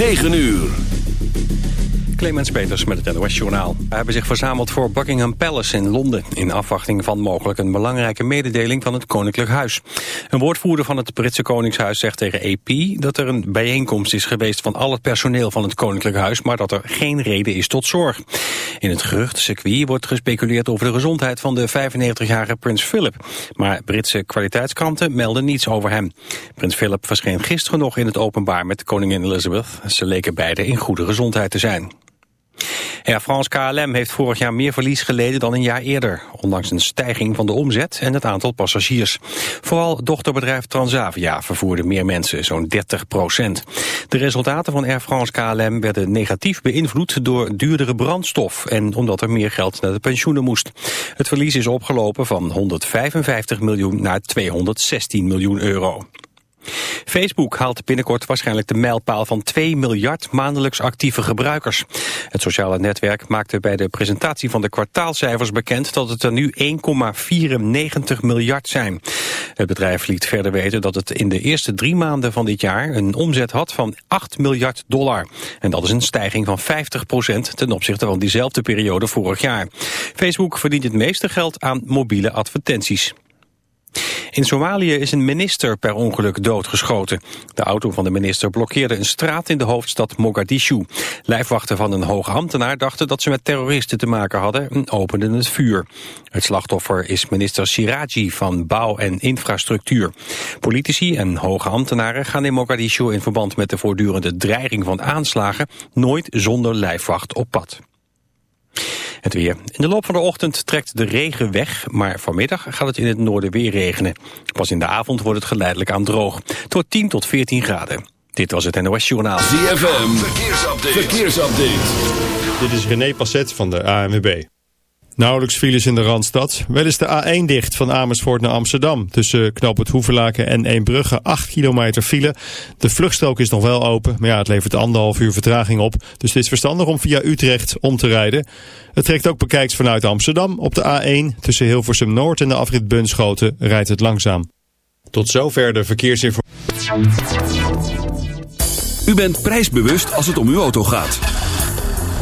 9 uur. Clemens Peters met het NOS Journaal. We hebben zich verzameld voor Buckingham Palace in Londen... in afwachting van mogelijk een belangrijke mededeling van het Koninklijk Huis. Een woordvoerder van het Britse Koningshuis zegt tegen AP... dat er een bijeenkomst is geweest van al het personeel van het Koninklijk Huis... maar dat er geen reden is tot zorg. In het geruchtencircuit wordt gespeculeerd over de gezondheid... van de 95-jarige prins Philip. Maar Britse kwaliteitskranten melden niets over hem. Prins Philip verscheen gisteren nog in het openbaar met koningin Elizabeth. Ze leken beide in goede gezondheid te zijn. Air France KLM heeft vorig jaar meer verlies geleden dan een jaar eerder, ondanks een stijging van de omzet en het aantal passagiers. Vooral dochterbedrijf Transavia vervoerde meer mensen, zo'n 30 procent. De resultaten van Air France KLM werden negatief beïnvloed door duurdere brandstof en omdat er meer geld naar de pensioenen moest. Het verlies is opgelopen van 155 miljoen naar 216 miljoen euro. Facebook haalt binnenkort waarschijnlijk de mijlpaal van 2 miljard maandelijks actieve gebruikers. Het sociale netwerk maakte bij de presentatie van de kwartaalcijfers bekend dat het er nu 1,94 miljard zijn. Het bedrijf liet verder weten dat het in de eerste drie maanden van dit jaar een omzet had van 8 miljard dollar. En dat is een stijging van 50 procent ten opzichte van diezelfde periode vorig jaar. Facebook verdient het meeste geld aan mobiele advertenties. In Somalië is een minister per ongeluk doodgeschoten. De auto van de minister blokkeerde een straat in de hoofdstad Mogadishu. Lijfwachten van een hoge ambtenaar dachten dat ze met terroristen te maken hadden en openden het vuur. Het slachtoffer is minister Siraji van Bouw en Infrastructuur. Politici en hoge ambtenaren gaan in Mogadishu in verband met de voortdurende dreiging van aanslagen nooit zonder lijfwacht op pad. Het weer. In de loop van de ochtend trekt de regen weg, maar vanmiddag gaat het in het noorden weer regenen. Pas in de avond wordt het geleidelijk aan droog. Tot 10 tot 14 graden. Dit was het NOS Journaal. ZFM, verkeersupdate. verkeersupdate. Dit is René Passet van de ANWB. Nauwelijks files in de Randstad. Wel is de A1 dicht van Amersfoort naar Amsterdam. Tussen Knoop het Hoevelaken en Eembrugge 8 kilometer file. De vluchtstrook is nog wel open, maar ja, het levert anderhalf uur vertraging op. Dus het is verstandig om via Utrecht om te rijden. Het trekt ook bekijks vanuit Amsterdam. Op de A1 tussen Hilversum Noord en de afrit Bunschoten rijdt het langzaam. Tot zover de verkeersinformatie. U bent prijsbewust als het om uw auto gaat.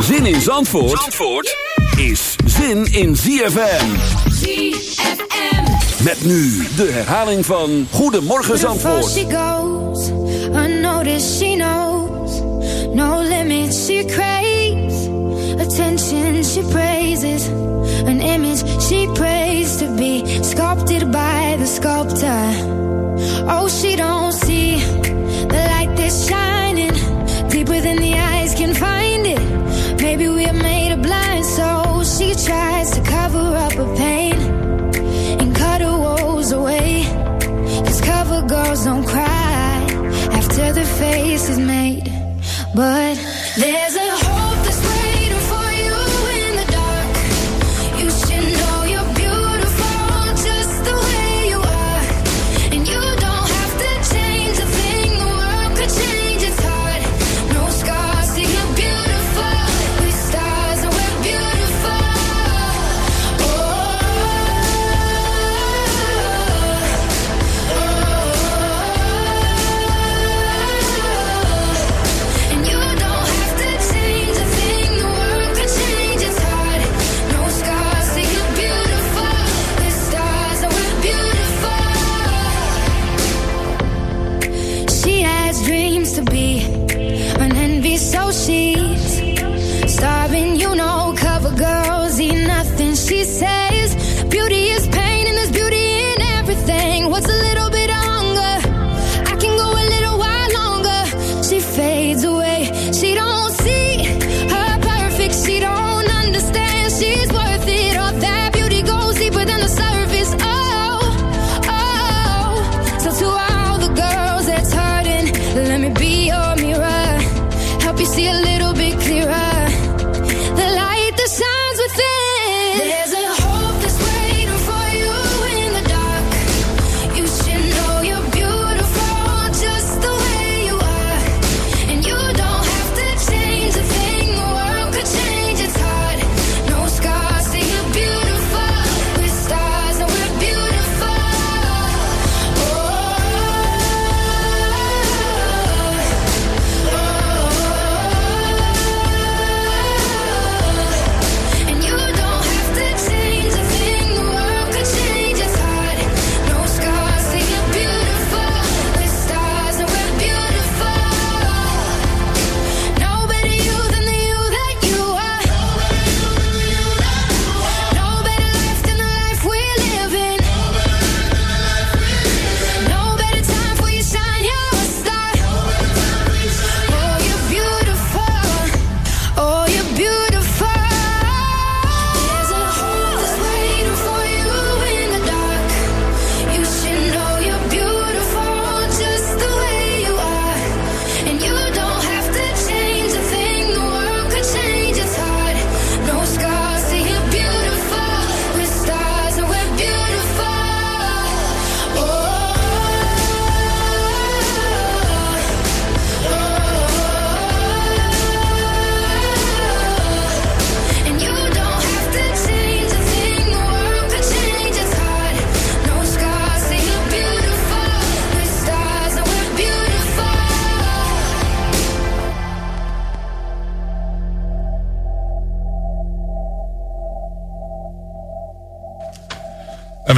Zin in Zandvoort, Zandvoort is zin in ZFM. ZFM. Met nu de herhaling van Goedemorgen Zandvoort. she goes, unnoticed she knows. No limits she craves. Attention she praises. An image she prays to be sculpted by the sculptor. Oh, she don't see the light that's shining than the eyes can find it. Maybe we're made of blind, so she tries to cover up her pain and cut her woes away. Cause cover girls don't cry after the face is made. But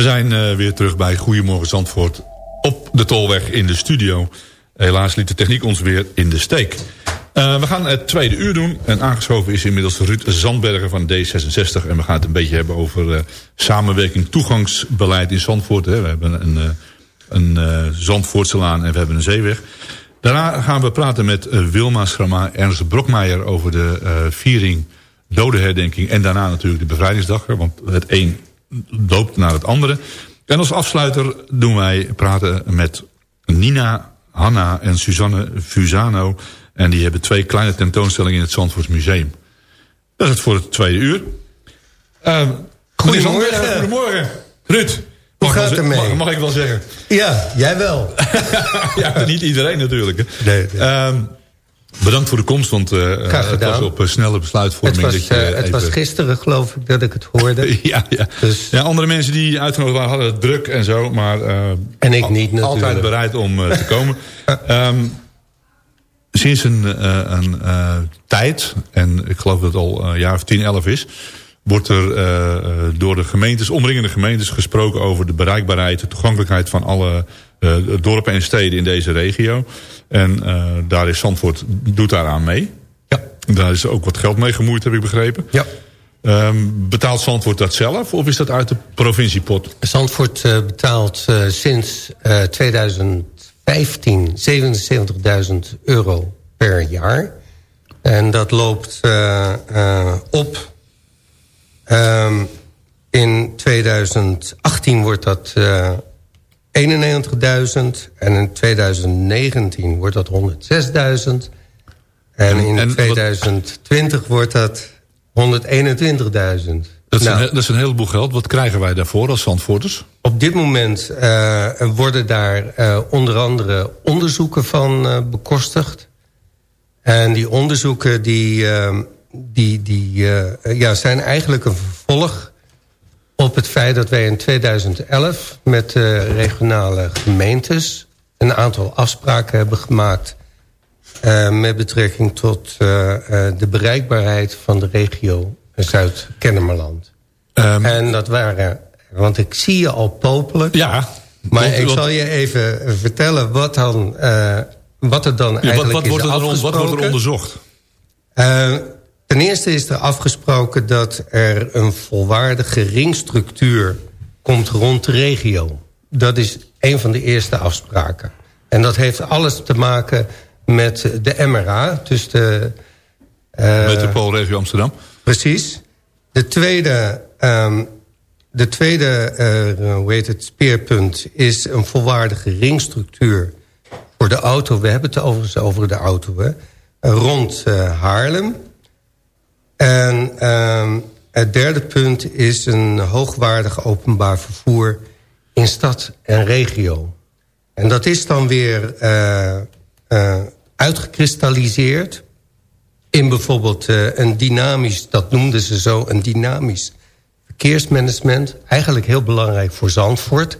zijn uh, weer terug bij Goedemorgen Zandvoort op de Tolweg in de studio. Helaas liet de techniek ons weer in de steek. Uh, we gaan het tweede uur doen. En aangeschoven is inmiddels Ruud Zandbergen van D66. En we gaan het een beetje hebben over uh, samenwerking toegangsbeleid in Zandvoort. Hè. We hebben een, een Zandvoortselaan en we hebben een zeeweg. Daarna gaan we praten met Wilma Schrama, Ernst Brokmeijer... over de viering dodenherdenking en daarna natuurlijk de bevrijdingsdag. Want het een loopt naar het andere. En als afsluiter doen wij praten met Nina, Hanna en Suzanne Fusano. En die hebben twee kleine tentoonstellingen in het Zandvoorts Museum. Dat is het voor het tweede uur. Uh, goedemorgen. Goedemorgen. Ruud. Hoe gaat ermee? Mag, mag, ik wel zeggen? Ja, jij wel. ja, niet iedereen natuurlijk. Nee, nee. Ehm, Bedankt voor de komst, want uh, het was op uh, snelle besluitvorming. Het, was, dat je uh, het was gisteren, geloof ik, dat ik het hoorde. ja, ja. Dus... ja, andere mensen die uitgenodigd waren hadden het druk en zo. Maar, en ik niet natuurlijk. Altijd bereid om te komen. um, sinds een, een tijd, en ik geloof dat het al een jaar of 10, 11 is... wordt er door de gemeentes, omringende gemeentes gesproken over de bereikbaarheid... de toegankelijkheid van alle dorpen en steden in deze regio... En uh, daar is Zandvoort, doet daaraan mee. Ja. Daar is ook wat geld mee gemoeid, heb ik begrepen. Ja. Um, betaalt Zandvoort dat zelf of is dat uit de provinciepot? Zandvoort uh, betaalt uh, sinds 2015 77.000 euro per jaar. En dat loopt op. Um, in 2018 wordt dat 91.000 en in 2019 wordt dat 106.000. En in 2020 wordt dat 121.000. Dat, is nou, een, dat is een heleboel geld. Wat krijgen wij daarvoor als Zandvoorters? Op dit moment uh, worden daar uh, onder andere onderzoeken van uh, bekostigd. En die onderzoeken die, die, die, ja, zijn eigenlijk een vervolg op het feit dat wij in 2011 met de regionale gemeentes... een aantal afspraken hebben gemaakt... Uh, met betrekking tot uh, uh, de bereikbaarheid van de regio Zuid-Kennemerland. Um, en dat waren... Want ik zie je al popelen. Ja. Maar ik zal je even vertellen wat, dan, wat er dan ja, eigenlijk wat, wat is wordt er, Wat wordt er onderzocht? Ten eerste is er afgesproken dat er een volwaardige ringstructuur komt rond de regio. Dat is een van de eerste afspraken. En dat heeft alles te maken met de MRA, dus de... Uh, Metropoolregio Amsterdam. Precies. De tweede, um, de tweede uh, hoe heet het, speerpunt is een volwaardige ringstructuur voor de auto. We hebben het overigens over de auto, hè, rond uh, Haarlem. En um, het derde punt is een hoogwaardig openbaar vervoer in stad en regio. En dat is dan weer uh, uh, uitgekristalliseerd in bijvoorbeeld uh, een dynamisch, dat noemden ze zo, een dynamisch verkeersmanagement. Eigenlijk heel belangrijk voor Zandvoort.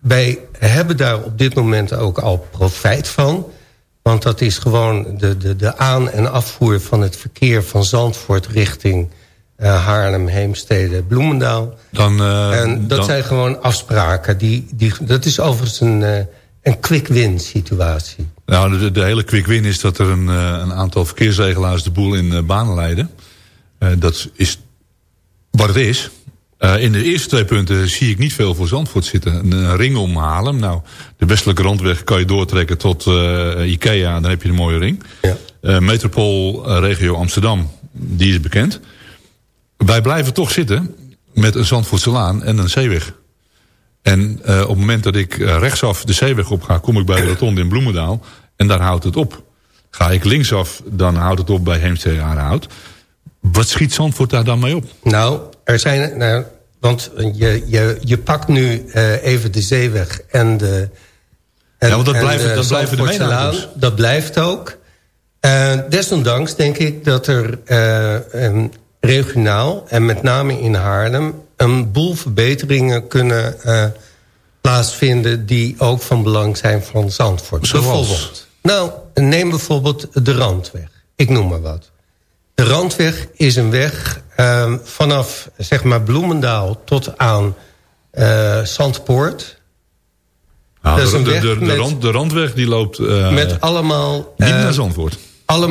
Wij hebben daar op dit moment ook al profijt van. Want dat is gewoon de, de, de aan- en afvoer van het verkeer van Zandvoort richting uh, Haarlem, Heemstede, Bloemendaal. Dan, uh, en dat dan... zijn gewoon afspraken. Die, die, dat is overigens een, uh, een quick-win situatie. Nou, de, de hele quick-win is dat er een, een aantal verkeersregelaars de boel in banen leiden. dat is wat het is. In de eerste twee punten zie ik niet veel voor Zandvoort zitten. Een, een ring om Haarlem. Nou, de westelijke randweg kan je doortrekken tot Ikea. Dan heb je een mooie ring. Ja. Metropoolregio Amsterdam, die is bekend. Wij blijven toch zitten met een Zandvoortse Laan en een zeeweg. En op het moment dat ik rechtsaf de zeeweg op ga... kom ik bij de rotonde in Bloemendaal en daar houdt het op. Ga ik linksaf, dan houdt het op bij Heemstede Aardehout. Wat schiet Zandvoort daar dan mee op? Nou, er zijn... Nou, want je, je, je pakt nu uh, even de zeeweg en de... En, ja, want dat, de dat blijven de. Dat blijft ook. Uh, desondanks denk ik dat er um, regionaal en met name in Haarlem... een boel verbeteringen kunnen plaatsvinden... die ook van belang zijn voor Zandvoort. Zoals? Bijvoorbeeld. Nou, neem bijvoorbeeld de Randweg. Ik noem maar wat. De Randweg is een weg uh, vanaf zeg maar Bloemendaal tot aan uh, Zandpoort... Nou, dat de, is een weg de, de, de, rand, de randweg die loopt uh, met allemaal, niet naar Zandvoort.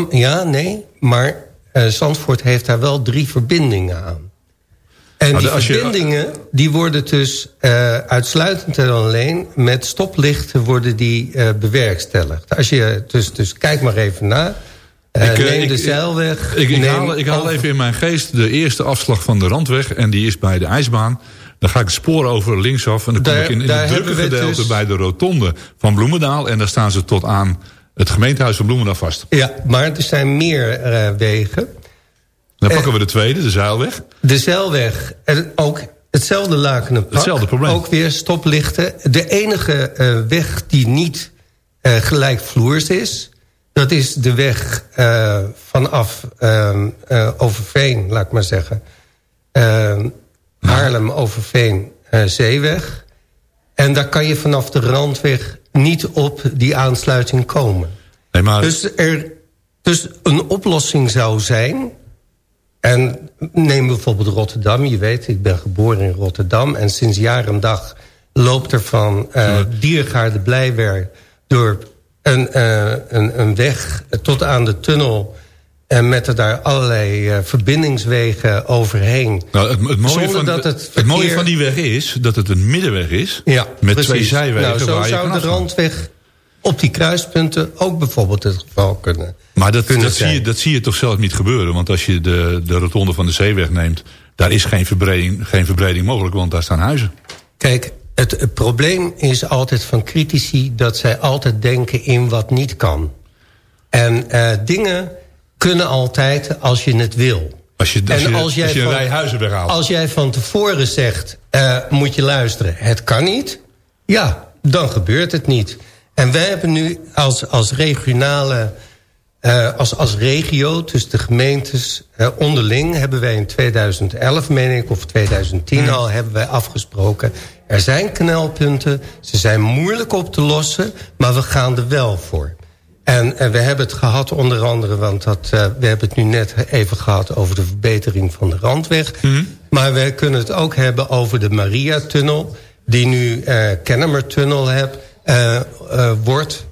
Ja, nee, maar Zandvoort heeft daar wel drie verbindingen aan. En Nou, die je- verbindingen die worden dus uitsluitend en alleen... met stoplichten worden die bewerkstelligd. Als je, dus, dus kijk maar even na. Uh, Ik, eh, neem ik- de ik- zeilweg. Ik, ik, neem haal, ik haal over- even in mijn geest de eerste afslag van de randweg. En die is bij de ijsbaan. Dan ga ik het spoor over linksaf. En dan kom ik in, in het drukke gedeelte dus- bij de rotonde van Bloemendaal. En daar staan ze tot aan het gemeentehuis van Bloemendaal vast. Ja, maar er zijn meer eh, wegen. Dan Eh, pakken we de tweede, de zeilweg. De zeilweg, en ook hetzelfde lakenen pak. Hetzelfde probleem. Ook weer stoplichten. De enige eh, weg die niet eh, gelijkvloers is... dat is de weg eh, vanaf ehm, eh, Overveen, laat ik maar zeggen. Ehm, Haarlem, Overveen, eh, Zeeweg. En daar kan je vanaf de randweg niet op die aansluiting komen. Nee, maar Dus, er, dus een oplossing zou zijn... en neem bijvoorbeeld Rotterdam. Je weet, ik ben geboren in Rotterdam... en sinds jaar en dag loopt er van Diergaarde Blijwer... door een, uh, een, een weg tot aan de tunnel... en met er daar allerlei uh, verbindingswegen overheen. nou, het, het, mooie van, het mooie van die weg is dat het een middenweg is. Ja, met precies. twee zijwegen Nou, zo waar je zou kan de randweg op die kruispunten ook bijvoorbeeld het geval kunnen. Maar dat, kunnen dat, zie je, dat zie je toch zelf niet gebeuren. Want als je de, de rotonde van de zeeweg neemt... daar is geen verbreding, geen verbreding mogelijk, want daar staan huizen. Kijk, het, probleem is altijd van critici... dat zij altijd denken in wat niet kan. En eh, dingen kunnen altijd als je het wil. Als je, als En je, als jij als je van- huizen weghaalt. Als jij van tevoren zegt, eh, moet je luisteren, het kan niet... ja, dan gebeurt het niet. En wij hebben nu als, als regionale... eh, als, als regio, dus de gemeentes onderling... hebben wij in 2011, meen ik, of 2010 al... hebben wij afgesproken... er zijn knelpunten, ze zijn moeilijk op te lossen... maar we gaan er wel voor. En, en we hebben het gehad onder andere... want dat, eh, we hebben het nu net even gehad... over de verbetering van de Randweg. Maar we kunnen het ook hebben over de Maria-tunnel... die nu eh Kennemer-tunnel heb, eh, wordt.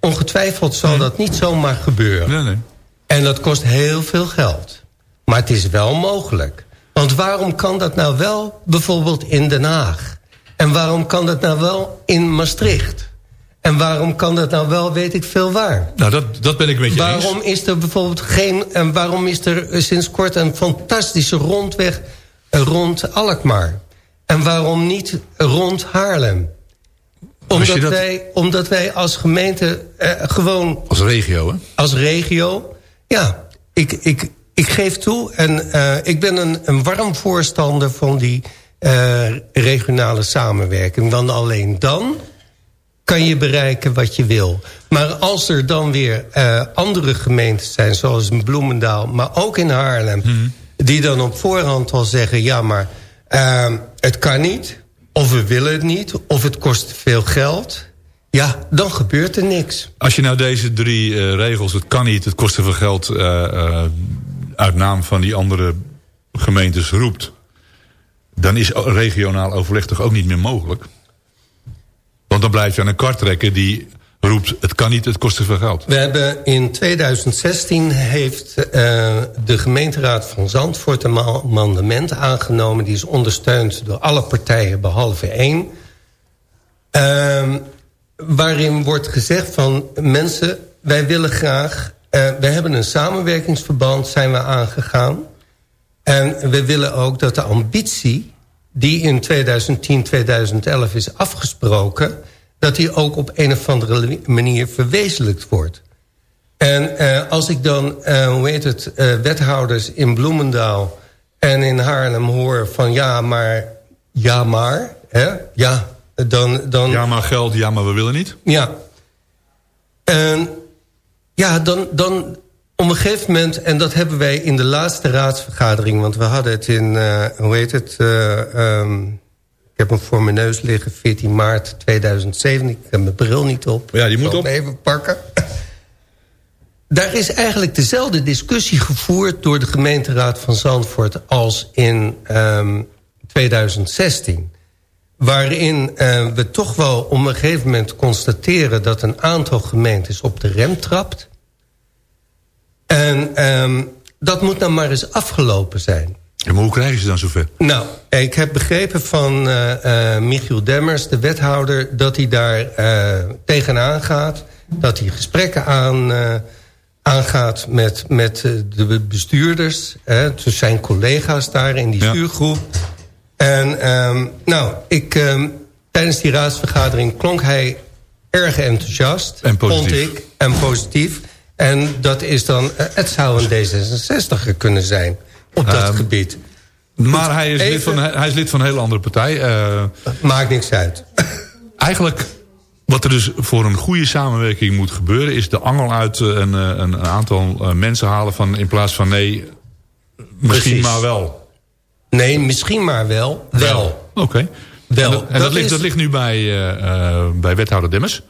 Ongetwijfeld zal dat niet zomaar gebeuren. Nee, nee. En dat kost heel veel geld. Maar het is wel mogelijk. Want waarom kan dat nou wel bijvoorbeeld in Den Haag? En waarom kan dat nou wel in Maastricht? En waarom kan dat nou wel, weet ik veel waar? Nou, dat, dat ben ik met je waarom eens. is er bijvoorbeeld geen... En waarom is er sinds kort een fantastische rondweg rond Alkmaar? En waarom niet rond Haarlem? Omdat, dat... wij, omdat wij als gemeente eh, gewoon... Als regio, hè? Als regio, ja. Ik, ik, ik geef toe en uh, ik ben een, een warm voorstander van die uh, regionale samenwerking. Want alleen dan kan je bereiken wat je wil. Maar als er dan weer uh, andere gemeentes zijn, zoals in Bloemendaal... maar ook in Haarlem, hmm. die dan op voorhand al zeggen... ja, maar uh, het kan niet, of we willen het niet... of het kost veel geld... Ja, dan gebeurt er niks. Als je nou deze drie regels, het kan niet, het kost te veel geld... Uit naam van die andere gemeentes roept... dan is regionaal overleg toch ook niet meer mogelijk? Want dan blijf je aan een kart trekken die roept... het kan niet, het kost te veel geld. We hebben in 2016 heeft uh, de gemeenteraad van Zandvoort... een amendement aangenomen... die is ondersteund door alle partijen behalve één... Uh, waarin wordt gezegd van mensen... wij willen graag... Uh, we hebben een samenwerkingsverband, zijn we aangegaan... en we willen ook dat de ambitie die in 2010, 2011 is afgesproken... dat die ook op een of andere manier verwezenlijkt wordt. En uh, als ik dan, uh, hoe heet het, uh, wethouders in Bloemendaal... en in Haarlem hoor van ja, maar, ja, maar... Hè, ja, dan, dan... Ja, maar geld, ja, maar we willen niet. Ja. En ja, dan, dan op een gegeven moment, en dat hebben wij in de laatste raadsvergadering... want we hadden het in, uh, hoe heet het... Uh, um, ik heb hem voor mijn neus liggen, 14 maart 2007. Ik heb mijn bril niet op. Ja, die moet op. even pakken. Daar is eigenlijk dezelfde discussie gevoerd... door de gemeenteraad van Zandvoort als in um, 2016. Waarin uh, we toch wel op een gegeven moment constateren... dat een aantal gemeentes op de rem trapt... En um, dat moet nou maar eens afgelopen zijn. En maar hoe krijgen ze dan zover? Nou, ik heb begrepen van uh, uh, Michiel Demmers, de wethouder... dat hij daar uh, tegenaan gaat. Dat hij gesprekken aan, aangaat met, met de bestuurders. Hè, dus zijn collega's daar in die ja. stuurgroep. En um, nou, ik, um, tijdens die raadsvergadering klonk hij erg enthousiast. En positief. Vond ik, en positief. En dat is dan, het zou een D66er kunnen zijn op dat um, gebied. Maar hij is, Even, lid van, hij is lid van een hele andere partij. Uh, maakt niks uit. Eigenlijk, wat er dus voor een goede samenwerking moet gebeuren... is de angel uit een, een, een aantal mensen halen van in plaats van nee, misschien Precies. maar wel. Nee, misschien maar wel. Wel. wel. Oké. Okay. Wel. En, dat, en dat, dat, ligt, is... dat ligt nu bij, uh, uh, bij wethouder Demmers.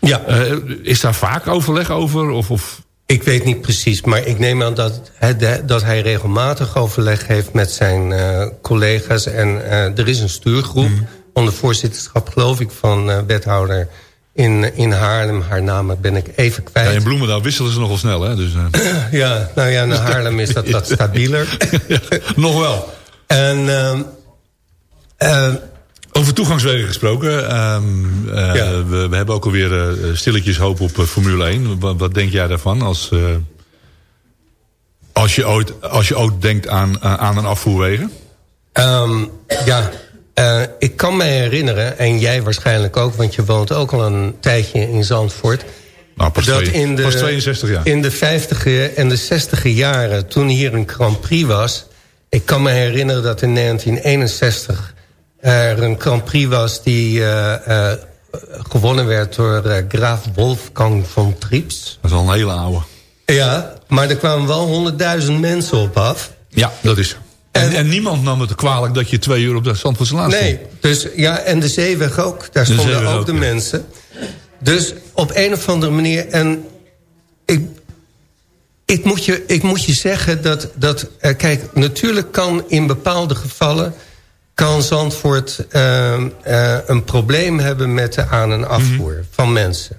Ja. Uh, is daar vaak overleg over? Of, of? Ik weet niet precies, maar ik neem aan dat, hij, dat hij regelmatig overleg heeft met zijn uh, collega's. En er is een stuurgroep mm. onder voorzitterschap, geloof ik, van wethouder in, in Haarlem. Haar naam ben ik even kwijt. Ja, in Bloemendaal wisselen ze nogal snel, hè? Dus, ja, nou ja, naar Haarlem is dat wat stabieler. ja, nog wel. En... Uh, over toegangswegen gesproken. Um, uh, ja. we, we, hebben ook alweer uh, stilletjes hoop op uh, Formule 1. Wat, wat, denk jij daarvan? Als, als, je, ooit, als je ooit denkt aan, aan een afvoerwegen? Um, ja, ik kan me herinneren, en jij waarschijnlijk ook... want je woont ook al een tijdje in Zandvoort... Nou, pas, dat twee, in de, pas 62 jaar. In de 50 en de 60 jaren, toen hier een Grand Prix was... ik kan me herinneren dat in 1961 er een Grand Prix was die uh, uh, gewonnen werd door uh, graaf Wolfgang von Trips. Dat is al een hele oude. Ja, maar er kwamen wel honderdduizend mensen op af. Ja, dat is. En, en, niemand nam het kwalijk dat je twee uur op de Zandvoortselaan stond. Nee, dus, ja, en de Zeeweg ook. Daar stonden ook, ook, de ja. mensen. Dus op een of andere manier... En ik, moet, je, ik moet je zeggen dat... dat kijk, natuurlijk kan in bepaalde gevallen kan Zandvoort uh, uh, een probleem hebben met de aan- en afvoer mm -hmm. van mensen.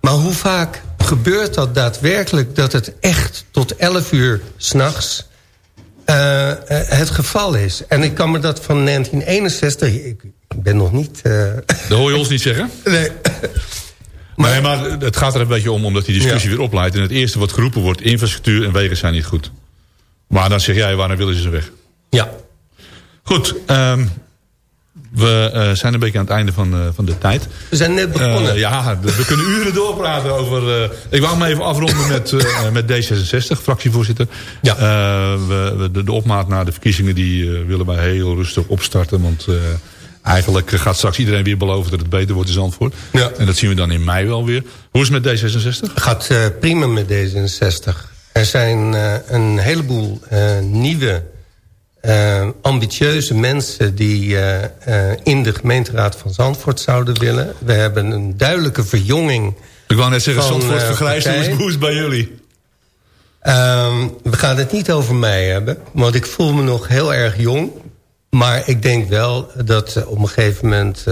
Maar hoe vaak gebeurt dat daadwerkelijk dat het echt tot 11 uur s'nachts uh, het geval is. En ik kan me dat van 1961... Ik ben nog niet... Dat hoor je ons niet zeggen? Nee. Maar, nee, maar het gaat er een beetje om, omdat die discussie weer opleidt. En het eerste wat geroepen wordt, infrastructuur en wegen zijn niet goed. Maar dan zeg jij, waarom willen ze ze weg? Ja. Goed, um, we uh, zijn een beetje aan het einde van, uh, van de tijd. We zijn net begonnen. Uh, ja, we kunnen uren doorpraten over... ik wou me even afronden met, met D66, fractievoorzitter. Ja. We, de, de, opmaat naar de verkiezingen die willen wij heel rustig opstarten. Want eigenlijk gaat straks iedereen weer beloven dat het beter wordt in Zandvoort. Ja. En dat zien we dan in mei wel weer. Hoe is het met D66? Gaat prima met D66. Er zijn een heleboel nieuwe ambitieuze mensen die in de gemeenteraad van Zandvoort zouden willen. We hebben een duidelijke verjonging. Ik wou net zeggen, Zandvoort vergrijst. Hoe is het bij jullie? Ehm, we gaan het niet over mij hebben. Want ik voel me nog heel erg jong. Maar ik denk wel dat op een gegeven moment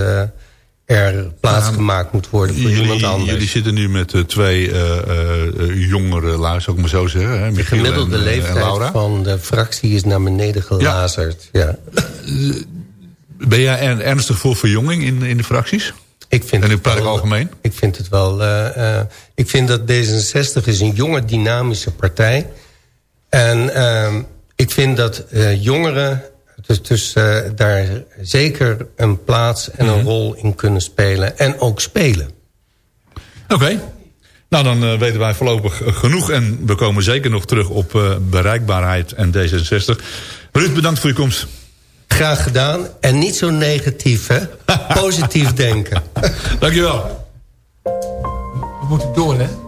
er plaats gemaakt moet worden voor jullie, iemand anders. Jullie zitten nu met uh, twee uh, uh, jongere zou ik maar zo zeggen. Hè? De gemiddelde en, leeftijd van de fractie is naar beneden gelazerd. Ja. ja. Ben jij er ernstig voor verjonging in, in de fracties? Ik vind en nu praat ik algemeen? Ik vind het wel... ik vind dat D66 is een jonge, dynamische partij. En ehm, ik vind dat jongeren dus, dus uh, daar zeker een plaats en een -hmm. rol in kunnen spelen. En ook spelen. Oké. Okay. Nou, dan uh, weten wij voorlopig genoeg. En we komen zeker nog terug op uh, bereikbaarheid en D66. Ruud, bedankt voor je komst. Graag gedaan. En niet zo negatief, hè? Positief denken. Dankjewel. We moeten door, hè?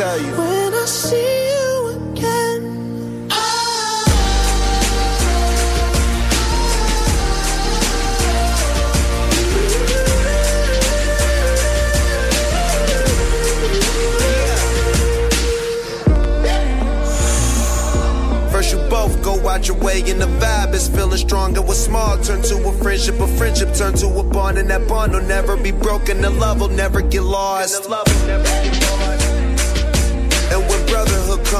tell you. When I see you again. First you both go out your way and the vibe is feeling stronger. What's small turn to a friendship, a friendship turn to a bond, and that bond will never be broken. The love will never get lost.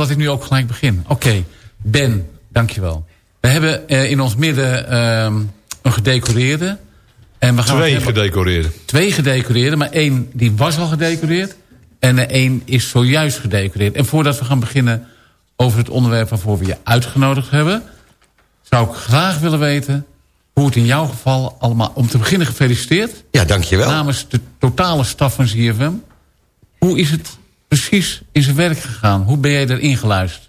Dat ik nu ook gelijk begin. Oké, Ben, dankjewel. We hebben eh, in ons midden ehm, een gedecoreerde. En we gaan Twee gedecoreerde. Twee gedecoreerde, maar één die was al gedecoreerd. En één is zojuist gedecoreerd. En voordat we gaan beginnen over het onderwerp waarvoor we je uitgenodigd hebben... zou ik graag willen weten hoe het in jouw geval allemaal... Om te beginnen gefeliciteerd. Ja, dankjewel. Namens de totale staf van ZFM. Hoe is het precies in zijn werk gegaan? Hoe ben jij erin geluisterd?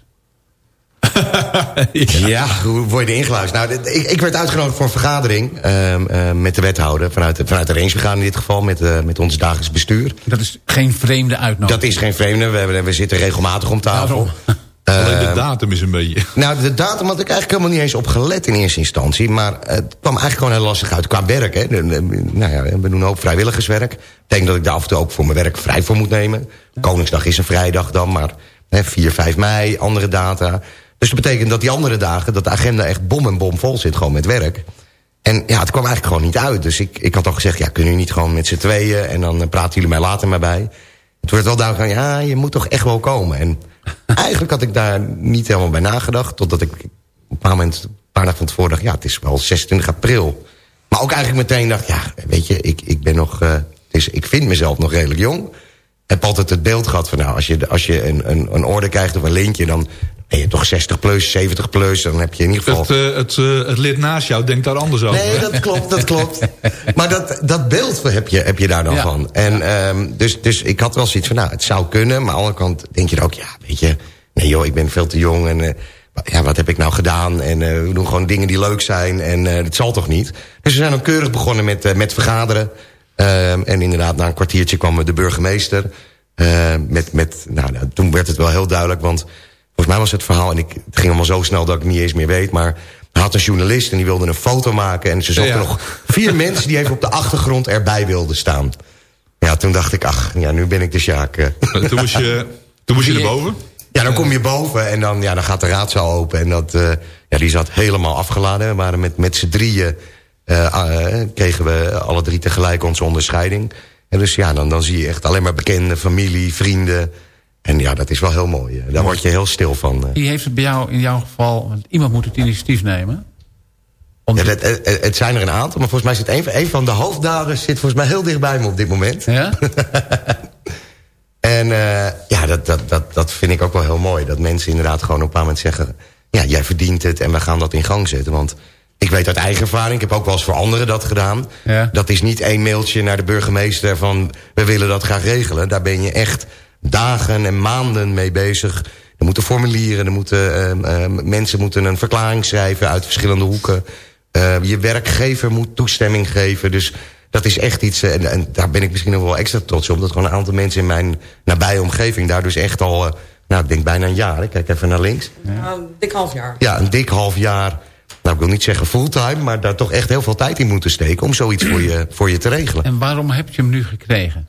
Ja, hoe word je erin geluisterd? Nou, ik, ik werd uitgenodigd voor een vergadering ehm, ehm, met de wethouder... vanuit de, vanuit de rangevergadering in dit geval, met, eh, met ons dagelijks bestuur. Dat is geen vreemde uitnodiging. Dat is geen vreemde, we, hebben, we zitten regelmatig om tafel. Alleen de datum is een beetje... Nou, de datum had ik eigenlijk helemaal niet eens op gelet in eerste instantie. Maar het kwam eigenlijk gewoon heel lastig uit qua werk. Hè. Nou ja, we doen hoop vrijwilligerswerk. Betekent dat ik daar af en toe ook voor mijn werk vrij voor moet nemen. Koningsdag is een vrijdag dan, maar hè, 4, 5 mei, andere data. Dus dat betekent dat die andere dagen, dat de agenda echt bom en bom vol zit gewoon met werk. En ja, het kwam eigenlijk gewoon niet uit. Dus ik, ik had al gezegd, ja, kunnen jullie niet gewoon met z'n tweeën... en dan eh, praten jullie mij later maar bij. Het werd wel duidelijk, ja, je moet toch echt wel komen. En eigenlijk had ik daar niet helemaal bij nagedacht... totdat ik op een bepaald moment, een paar dagen van tevoren dacht... ja, het is wel 26 april. Maar ook eigenlijk meteen dacht, ja, weet je, ik, ik ben nog... dus ik vind mezelf nog redelijk jong. Heb altijd het beeld gehad van, nou, als je, als je een, een, een orde krijgt of een lintje... dan ben je toch 60 plus, 70 plus, dan heb je in ieder geval... Het, eh, het, eh, het lid naast jou denkt daar anders over. Nee, dat klopt, dat klopt. Maar dat, dat beeld heb je, heb je daar dan Ja. van. En ehm, dus, dus ik had wel zoiets van, nou, het zou kunnen. Maar aan de andere kant denk je dan ook, ja, weet je... Nee joh, ik ben veel te jong en... eh, ja, wat heb ik nou gedaan? En we doen gewoon dingen die leuk zijn en dat zal toch niet? Dus we zijn ook keurig begonnen met, met vergaderen. Ehm, en inderdaad, na een kwartiertje kwam de burgemeester. eh, met, met, nou, nou, toen werd het wel heel duidelijk, want volgens mij was het verhaal... en ik, het ging allemaal zo snel dat ik het niet eens meer weet... maar hij had een journalist en die wilde een foto maken... en ze zochten Ja. nog vier mensen die even op de achtergrond erbij wilden staan. Ja, toen dacht ik, ach, ja, nu ben ik de Sjaak. eh. Toen moest je, toen moest je erboven. Ja, dan kom je boven en dan, ja, dan gaat de raadzaal open. En dat, eh, ja, die zat helemaal afgeladen. We waren met, met z'n drieën, kregen we alle drie tegelijk onze onderscheiding. En dus ja, dan, dan zie je echt alleen maar bekende, familie, vrienden. En ja, dat is wel heel mooi. eh. Daar word je heel stil van. eh. Wie heeft het bij jou in jouw geval... Want iemand moet het initiatief nemen. Ja, het, het, het zijn er een aantal, maar volgens mij zit een, een van de hoofddaders... zit volgens mij heel dichtbij me op dit moment. Ja? En eh, ja, dat, dat, dat, dat vind ik ook wel heel mooi. Dat mensen inderdaad gewoon op een moment zeggen... ja, jij verdient het en we gaan dat in gang zetten. Want ik weet uit eigen ervaring, ik heb ook wel eens voor anderen dat gedaan. Ja. Dat is niet één mailtje naar de burgemeester van... we willen dat graag regelen. Daar ben je echt dagen en maanden mee bezig. Er moeten formulieren, er moeten, eh, eh, mensen moeten een verklaring schrijven... uit verschillende hoeken. Eh, je werkgever moet toestemming geven. Dus dat is echt iets, eh, en, en daar ben ik misschien nog wel extra trots op... dat gewoon een aantal mensen in mijn nabije omgeving... daar dus echt al, eh, nou, ik denk bijna een jaar... ik kijk even naar links. Nou, dik half jaar. Ja, een dik half jaar, nou, ik wil niet zeggen fulltime... maar daar toch echt heel veel tijd in moeten steken... om zoiets voor je, voor je te regelen. En waarom heb je hem nu gekregen?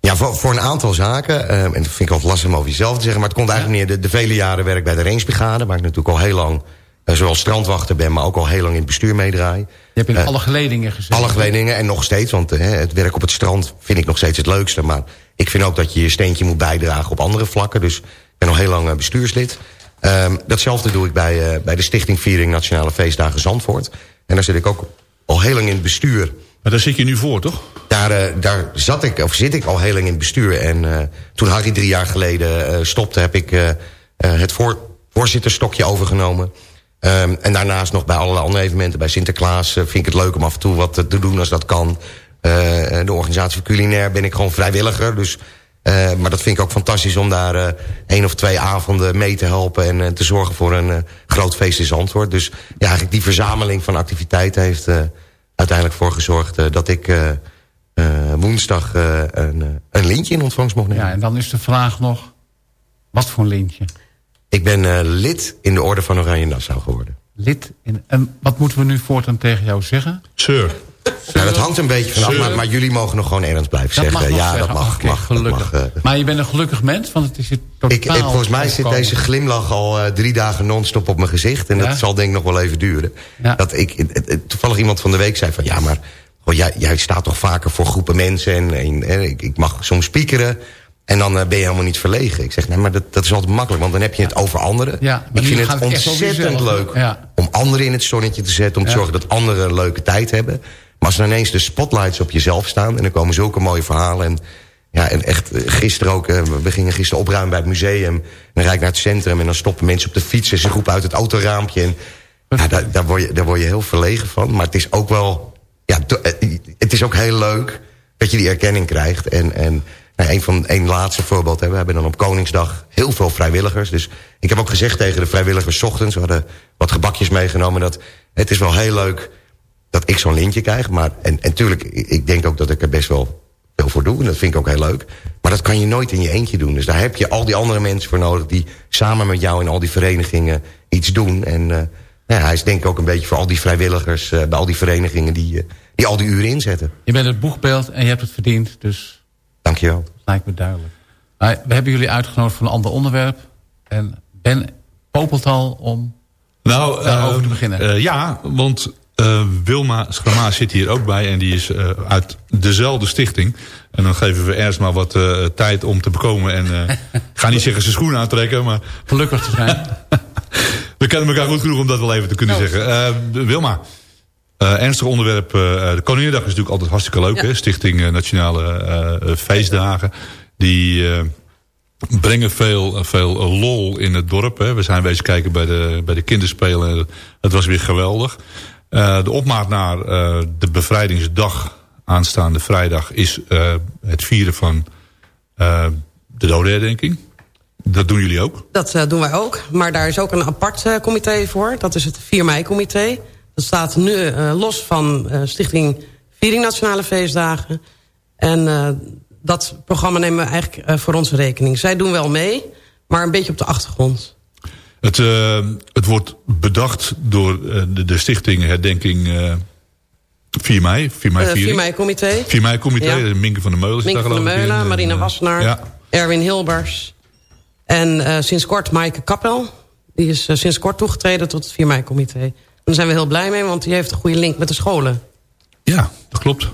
Ja, voor, voor een aantal zaken, eh, en dat vind ik altijd lastig om over jezelf te zeggen... maar het komt eigenlijk neer de, de vele jaren werk bij de Rangebrigade... waar ik natuurlijk al heel lang eh, zowel strandwachter ben... maar ook al heel lang in het bestuur meedraai. Je hebt in Eh, alle geledingen gezeten. Alle geledingen en nog steeds, want het werk op het strand vind ik nog steeds het leukste. Maar ik vind ook dat je je steentje moet bijdragen op andere vlakken. Dus ik ben al heel lang bestuurslid. Ehm, datzelfde doe ik bij, eh, bij de Stichting Viering Nationale Feestdagen Zandvoort. En daar zit ik ook al heel lang in het bestuur. Maar daar zit je nu voor, toch? Daar, eh, daar zat ik, of zit ik al heel lang in het bestuur. En eh, toen Harry drie jaar geleden stopte, heb ik het voor, voorzitterstokje overgenomen. Ehm, en daarnaast nog bij allerlei andere evenementen. Bij Sinterklaas vind ik het leuk om af en toe wat te doen als dat kan. De organisatie voor culinair ben ik gewoon vrijwilliger. Dus maar dat vind ik ook fantastisch om daar uh, één of twee avonden mee te helpen... en uh, te zorgen voor een groot feest in Zandvoort. Dus ja, eigenlijk die verzameling van activiteiten heeft uiteindelijk voor gezorgd... dat ik woensdag een, een lintje in ontvangst mocht nemen. Ja, en dan is de vraag nog, wat voor een lintje? Ik ben lid in de Orde van Oranje Nassau geworden. Lid in, en wat moeten we nu voortaan tegen jou zeggen? Sir. Ja, dat hangt een beetje vanaf, maar, maar, jullie mogen nog gewoon ergens blijven dat zeggen. ja, zeggen. dat mag. Okay, mag, gelukkig. Dat mag uh, maar je bent een gelukkig mens, want het is je totaal... Ik, ik, volgens mij zit deze glimlach al uh, drie dagen non-stop op mijn gezicht. En ja? dat zal denk ik nog wel even duren. Ja. Dat ik, toevallig iemand van de week zei van... ja, maar oh, jij, jij staat toch vaker voor groepen mensen... en, en, en ik, ik, mag soms spiekeren... En dan uh, ben je helemaal niet verlegen. Ik zeg, nee, maar dat, dat is altijd makkelijk, want dan heb je het over anderen. Ik vind het ontzettend leuk om anderen in het zonnetje te zetten... om te zorgen dat anderen een leuke tijd hebben. Maar als er ineens de spotlights op jezelf staan... en er komen zulke mooie verhalen... en ja, en echt, gisteren ook, we gingen gisteren opruimen bij het museum. En dan rijd ik naar het centrum en dan stoppen mensen op de fiets... en ze roepen uit het autoraampje. En, ja, daar, daar, word je, daar word je heel verlegen van. Maar het is ook wel... Ja, het is ook heel leuk dat je die erkenning krijgt. En, en nou, een, van, een laatste voorbeeld. Hè, we hebben dan op Koningsdag heel veel vrijwilligers. Dus ik heb ook gezegd tegen de vrijwilligers... ochtends, we hadden wat gebakjes meegenomen... dat het is wel heel leuk dat ik zo'n lintje krijg. Maar, en, en tuurlijk, ik denk ook dat ik er best wel veel voor doe. En dat vind ik ook heel leuk. Maar dat kan je nooit in je eentje doen. Dus daar heb je al die andere mensen voor nodig... die samen met jou in al die verenigingen iets doen. En uh, ja, hij is denk ik ook een beetje voor al die vrijwilligers... Uh, bij al die verenigingen die, uh, die al die uren inzetten. Je bent het boegbeeld en je hebt het verdiend. Dus Dankjewel. Dat lijkt me duidelijk. Maar we hebben jullie uitgenodigd voor een ander onderwerp. En Ben popelt al om nou, daarover te beginnen. ja, want uh, Wilma Schrama zit hier ook bij en die is uh, uit dezelfde stichting. En dan geven we eerst maar wat uh, tijd om te bekomen. En ik ga niet zeggen zijn schoenen aantrekken, maar... Gelukkig te zijn. we kennen elkaar goed genoeg om dat wel even te kunnen oh. zeggen. Wilma, ernstig onderwerp. de Koninginnedag is natuurlijk altijd hartstikke leuk. Ja. Hè? Stichting Nationale Feestdagen. Die brengen veel, veel lol in het dorp. Hè? We zijn wezen kijken bij de, bij de kinderspelen. Het was weer geweldig. Uh, de opmaat naar uh, de bevrijdingsdag aanstaande vrijdag is uh, het vieren van de dodenherdenking. Dat doen jullie ook? Dat doen wij ook. Maar daar is ook een apart comité voor. Dat is het 4 mei-comité. Dat staat nu los van Stichting Viering Nationale Feestdagen. En dat programma nemen we eigenlijk voor onze rekening. Zij doen wel mee, maar een beetje op de achtergrond. Het, uh, het wordt bedacht door de, de stichting Herdenking uh, 4 mei. 4 mei, 4 uh, mei comité. 4 mei comité, ja. Minke van der Meulen. Minke van der Meulen, in, Marina Wassenaar, ja. Erwin Hilbers. En sinds kort Maaike Kappel. Die is sinds kort toegetreden tot het 4 mei comité. En daar zijn we heel blij mee, want die heeft een goede link met de scholen. Ja, dat klopt.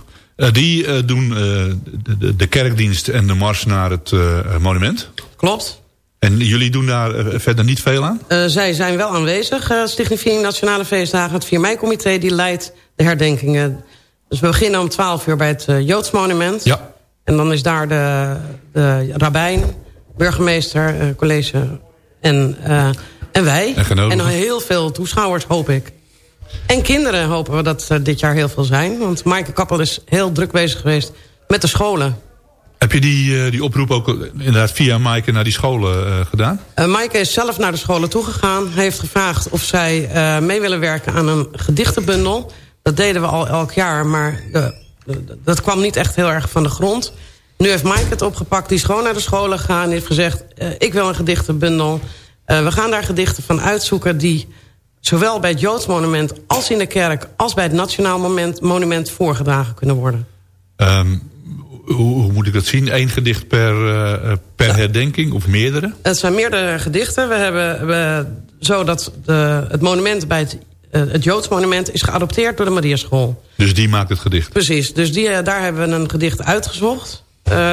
die doen de, de, kerkdienst en de mars naar het monument. Klopt. En jullie doen daar verder niet veel aan? Uh, zij zijn wel aanwezig. Uh, Stichting Viering Nationale Feestdagen. Het 4 mei-comité die leidt de herdenkingen. Dus we beginnen om 12 uur bij het uh, Joods Monument. Ja. En dan is daar de, de rabbijn, burgemeester, college en, en wij. En, en nog heel veel toeschouwers, hoop ik. En kinderen hopen we dat dit jaar heel veel zijn. Want Maaike Kappel is heel druk bezig geweest met de scholen. Heb je die, die oproep ook inderdaad via Maaike naar die scholen uh, gedaan? Uh, Maaike is zelf naar de scholen toegegaan. Hij heeft gevraagd of zij uh, mee willen werken aan een gedichtenbundel. Dat deden we al elk jaar, maar de, de, dat kwam niet echt heel erg van de grond. Nu heeft Maaike het opgepakt, die is gewoon naar de scholen gegaan... en heeft gezegd, ik wil een gedichtenbundel. we gaan daar gedichten van uitzoeken die zowel bij het Joods monument... als in de kerk, als bij het Nationaal monument, monument voorgedragen kunnen worden. Um hoe, hoe, moet ik dat zien? Eén gedicht per, uh, per ja. herdenking of meerdere? Het zijn meerdere gedichten. We hebben we, zo dat de, het monument bij het, uh, het Joods monument is geadopteerd door de Mariaschool. Dus die maakt het gedicht? Precies. Dus die, uh, daar hebben we een gedicht uitgezocht.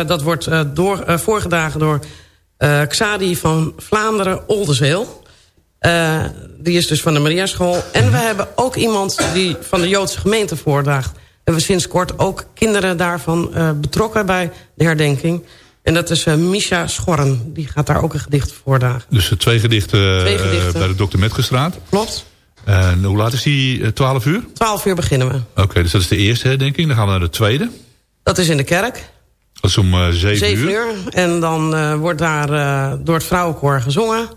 dat wordt door, voorgedragen door Xadi van Vlaanderen Oldezeel. die is dus van de Mariaschool. En we hebben ook iemand die van de Joodse gemeente voordraagt hebben we sinds kort ook kinderen daarvan uh, betrokken bij de herdenking. En dat is uh, Misha Schorren. Die gaat daar ook een gedicht voordragen. Dus uh, twee, gedichten, twee gedichten bij de dokter Metgestraat. Klopt. En hoe laat is die? 12 uur? 12 uur beginnen we. Oké, okay, dus dat is de eerste herdenking. Dan gaan we naar de tweede. Dat is in de kerk. Dat is om uh, zeven, zeven uur. uur. En dan uh, wordt daar uh, door het vrouwenkoor gezongen.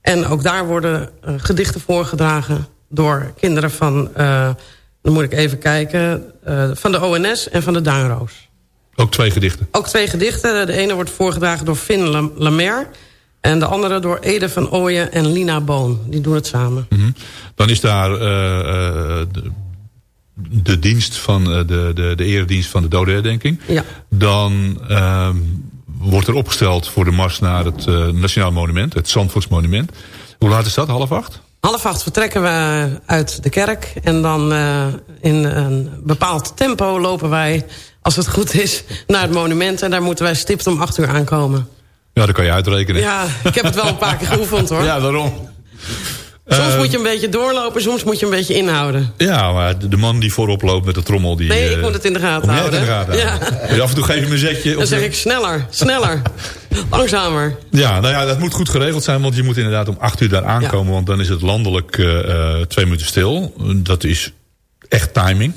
En ook daar worden gedichten voorgedragen door kinderen van... dan moet ik even kijken, van de ONS en van de Duinroos. Ook twee gedichten? Ook twee gedichten. De ene wordt voorgedragen door Finn Lamer... En de andere door Ede van Ooyen en Lina Boon. Die doen het samen. Mm -hmm. Dan is daar uh, de, de, dienst van de, de, de eredienst van de dodenherdenking. Ja. Dan uh, wordt er opgesteld voor de mars naar het Nationaal Monument. Het Zandvoortsmonument. Hoe laat is dat? Half acht? Half acht vertrekken we uit de kerk. En dan in een bepaald tempo lopen wij, als het goed is, naar het monument. En daar moeten wij stipt om acht uur aankomen. Ja, dat kan je uitrekenen. Ja, ik heb het wel een paar keer geoefend hoor. Ja, daarom. Soms moet je een beetje doorlopen, soms moet je een beetje inhouden. Ja, maar de man die voorop loopt met de trommel... Die, nee, ik moet het in de gaten houden. In de gaten ja. Dus af en toe geef je me een zetje. Dan zeg ik sneller, sneller, langzamer. Ja, nou ja, dat moet goed geregeld zijn... want je moet inderdaad om acht uur daar aankomen... Ja. want dan is het landelijk uh, twee minuten stil. Dat is echt timing.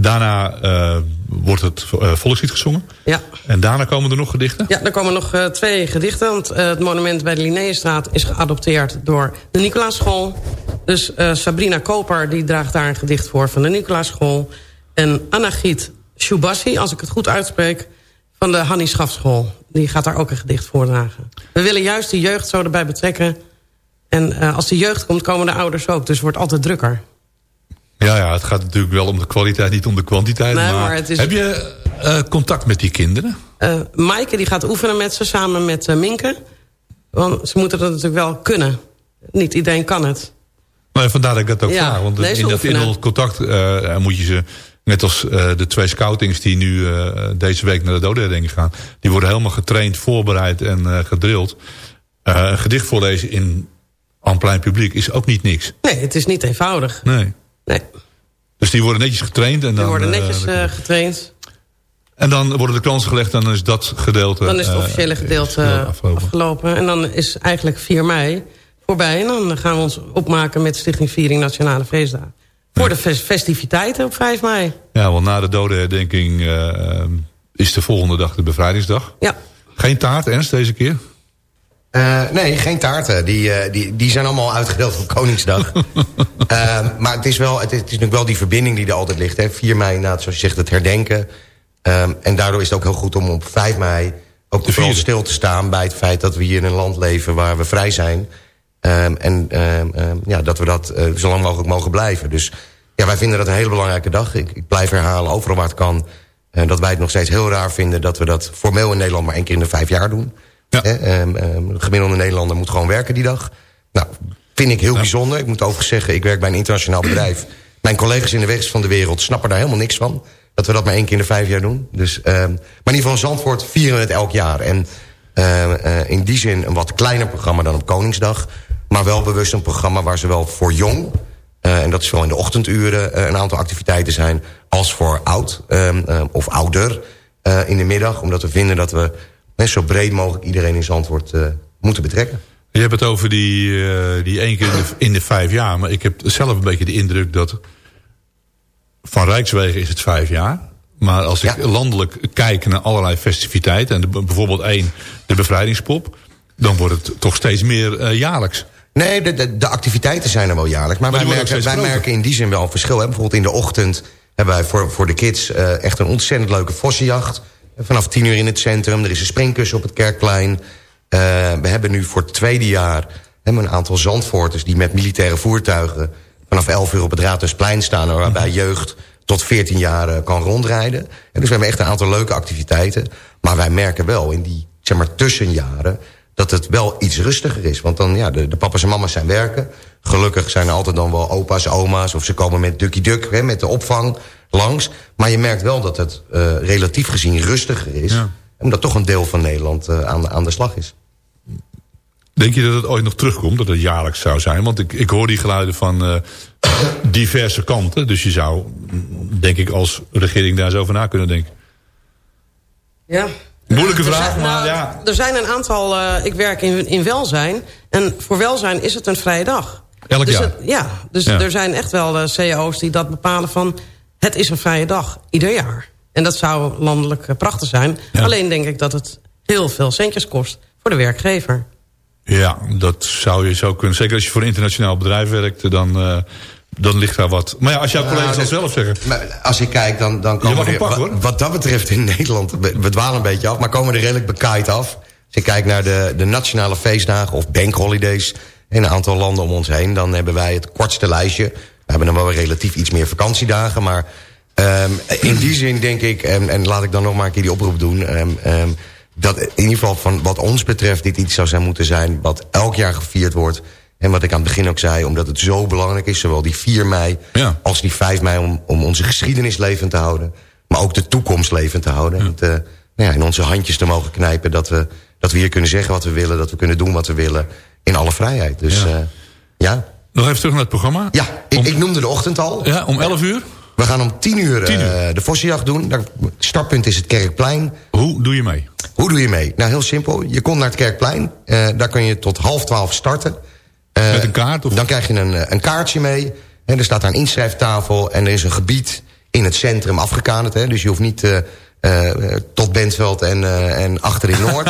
Daarna uh, wordt het uh, volkslied gezongen. Ja. En daarna komen er nog gedichten? Ja, er komen nog uh, twee gedichten. Want het monument bij de Linnéestraat is geadopteerd door de Nicolaaschool. Dus Sabrina Koper die draagt daar een gedicht voor van de Nicolaaschool. En Annagiet Shubassi, als ik het goed uitspreek, van de Hannie Schafschool. Die gaat daar ook een gedicht voordragen. We willen juist de jeugd zo erbij betrekken. En als de jeugd komt, komen de ouders ook. Dus het wordt altijd drukker. Ja, ja, het gaat natuurlijk wel om de kwaliteit, niet om de kwantiteit. Nee, maar, maar het is... Heb je uh, contact met die kinderen? Uh, Maaike die gaat oefenen met ze samen met uh, Minke. Want ze moeten dat natuurlijk wel kunnen. Niet iedereen kan het. Nou, vandaar dat ik dat ook ja, vraag. Want nee, in, dat, in dat contact moet je ze... Net als de twee scoutings die nu deze week naar de dodenherdenking gaan... die worden helemaal getraind, voorbereid en gedrild. een gedicht voorlezen in aan plein publiek is ook niet niks. Nee, het is niet eenvoudig. Nee. Nee. Dus die worden netjes getraind. En dan, die worden netjes uh, getraind. En dan worden de kansen gelegd en dan is dat gedeelte... Dan is het officiële gedeelte afgelopen. afgelopen. En dan is eigenlijk 4 mei voorbij. En dan gaan we ons opmaken met Stichting Viering Nationale Feestdagen. Voor ja. de festiviteiten op 5 mei. Ja, want na de dodenherdenking uh, is de volgende dag de bevrijdingsdag. Ja. Geen taart, Ernst, deze keer? Uh, nee, geen taarten. Die, uh, die, die zijn allemaal uitgedeeld voor Koningsdag. uh, maar het is, wel, het, is, natuurlijk wel die verbinding die er altijd ligt. Hè. 4 mei, na, zoals je zegt, het herdenken. Um, en daardoor is het ook heel goed om op 5 mei ook vooral stil te staan... bij het feit dat we hier in een land leven waar we vrij zijn. Um, en um, ja, dat we dat zo lang mogelijk mogen blijven. Dus ja, wij vinden dat een hele belangrijke dag. Ik, ik blijf herhalen, overal waar het kan... dat wij het nog steeds heel raar vinden... dat we dat formeel in Nederland maar één keer in de vijf jaar doen... Ja. Eh, um, um, gemiddelde Nederlander moet gewoon werken die dag. Nou, vind ik heel ja. bijzonder. Ik moet overigens zeggen, ik werk bij een internationaal bedrijf. Mijn collega's in de wegens van de wereld snappen daar helemaal niks van. Dat we dat maar één keer in de vijf jaar doen. Dus, um, maar in ieder geval Zandvoort vieren we het elk jaar. En uh, uh, in die zin een wat kleiner programma dan op Koningsdag. Maar wel bewust een programma waar zowel voor jong... Uh, en dat is wel in de ochtenduren uh, een aantal activiteiten zijn... als voor oud of ouder in de middag. Omdat we vinden dat we hè, zo breed mogelijk iedereen in Zandvoort uh, moeten betrekken. Je hebt het over die, uh, die één keer in de, in de, vijf jaar. Maar ik heb zelf een beetje de indruk dat... van Rijkswegen is het vijf jaar. Maar als ik ja. landelijk kijk naar allerlei festiviteiten... en de, bijvoorbeeld één, de bevrijdingspop... dan wordt het toch steeds meer uh, jaarlijks. Nee, de, de, de, activiteiten zijn er wel jaarlijks. Maar, maar wij, merken, wij merken in die zin wel een verschil. Hè. Bijvoorbeeld in de ochtend hebben wij voor, voor de kids... Uh, echt een ontzettend leuke vossenjacht... Vanaf tien uur in het centrum. Er is een springkussen op het Kerkplein. Uh, we hebben nu voor het tweede jaar een aantal zandvoorters... die met militaire voertuigen vanaf 11 uur op het Raadhuisplein staan... waarbij mhm. jeugd tot 14 jaar uh, kan rondrijden. En dus we hebben echt een aantal leuke activiteiten. Maar wij merken wel in die zeg maar, tussenjaren dat het wel iets rustiger is. Want dan, ja, de, de papa's en mama's zijn werken. Gelukkig zijn er altijd dan wel opa's, oma's... of ze komen met Ducky Duck, hè, met de opvang langs. Maar je merkt wel dat het uh, relatief gezien rustiger is. Ja. Omdat toch een deel van Nederland uh, aan, aan de slag is. Denk je dat het ooit nog terugkomt, dat het jaarlijks zou zijn? Want ik, ik hoor die geluiden van uh, diverse kanten. Dus je zou, denk ik, als regering daar zo over na kunnen denken. Ja. Moeilijke vraag, zijn, maar nou, ja. Er zijn een aantal, uh, ik werk in, in welzijn. En voor welzijn is het een vrije dag. Elk dus jaar? Het, ja, dus ja. er zijn echt wel uh, CEO's die dat bepalen van... het is een vrije dag, ieder jaar. En dat zou landelijk eh, prachtig zijn. Alleen denk ik dat het heel veel centjes kost voor de werkgever. Ja, dat zou je zo kunnen. Zeker als je voor een internationaal bedrijf werkt, dan, dan ligt daar wat. Maar ja, als jouw collega's dat zelf zeggen. Maar als ik kijk, dan, dan komen we wat, wat, dat betreft in Nederland... we dwalen een beetje af, maar komen er redelijk bekaaid af. Als ik kijk naar de, de nationale feestdagen of bankholidays... in een aantal landen om ons heen... dan hebben wij het kortste lijstje. We hebben dan wel relatief iets meer vakantiedagen, maar... Um, in die zin denk ik, en, en laat ik dan nog maar een keer die oproep doen... Um, um, dat in ieder geval van wat ons betreft dit iets zou zijn moeten zijn... wat elk jaar gevierd wordt. En wat ik aan het begin ook zei, omdat het zo belangrijk is... zowel die 4 mei ja. als die 5 mei... Om, om onze geschiedenis levend te houden. Maar ook de toekomst levend te houden. Ja. En te, nou ja, in onze handjes te mogen knijpen... Dat we, dat we hier kunnen zeggen wat we willen. Dat we kunnen doen wat we willen. In alle vrijheid. Dus ja. Uh, ja. Nog even terug naar het programma. Ja, ik, om, ik noemde de ochtend al. Ja, om 11 uur? We gaan om 10 uur, 10 uur. Uh, de Vossenjacht doen. Startpunt is het Kerkplein. Hoe doe je mee? Hoe doe je mee? Nou, heel simpel. Je komt naar het Kerkplein. Uh, daar kun je tot half twaalf starten. Uh, Met een kaart? Of? Dan krijg je een, een kaartje mee. En er staat daar een inschrijftafel. En er is een gebied in het centrum afgekaderd. Hè? Dus je hoeft niet... Uh, tot Bentveld en, uh, en achter in Noord.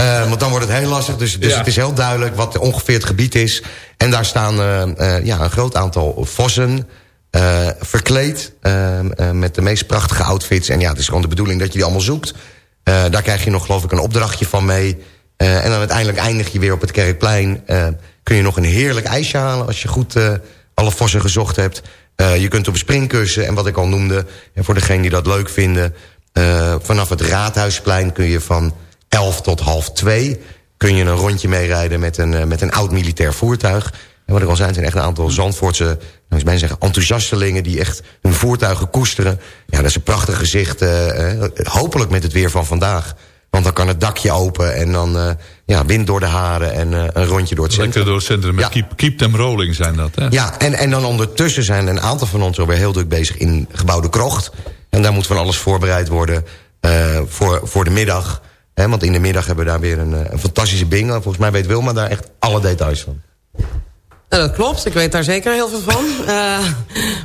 uh, want dan wordt het heel lastig. Dus, dus ja. het is heel duidelijk wat ongeveer het gebied is. En daar staan ja, een groot aantal vossen verkleed. met de meest prachtige outfits. En ja, het is gewoon de bedoeling dat je die allemaal zoekt. daar krijg je nog geloof ik een opdrachtje van mee. en dan uiteindelijk eindig je weer op het Kerkplein. Kun je nog een heerlijk ijsje halen als je goed alle vossen gezocht hebt. je kunt op springkussen. En wat ik al noemde, en voor degenen die dat leuk vinden... Uh, vanaf het Raadhuisplein kun je van 11 tot half 2... kun je een rondje meerijden met een, met een oud militair voertuig. En wat ik al zei, zijn echt een aantal Zandvoortse... nou, zeggen, enthousiastelingen die echt hun voertuigen koesteren. Ja, dat is een prachtig gezicht. Hopelijk met het weer van vandaag. Want dan kan het dakje open en dan ja, wind door de haren... en een rondje door het centrum. Lekker door het centrum, met ja. keep, keep them rolling zijn dat, hè? Ja, en, en dan ondertussen zijn een aantal van ons alweer heel druk bezig... in gebouwde krocht... En daar moet van alles voorbereid worden uh, voor, voor de middag. Hè, want in de middag hebben we daar weer een, een fantastische bingo. Volgens mij weet Wilma daar echt alle details van. Nou, dat klopt, ik weet daar zeker heel veel van. uh,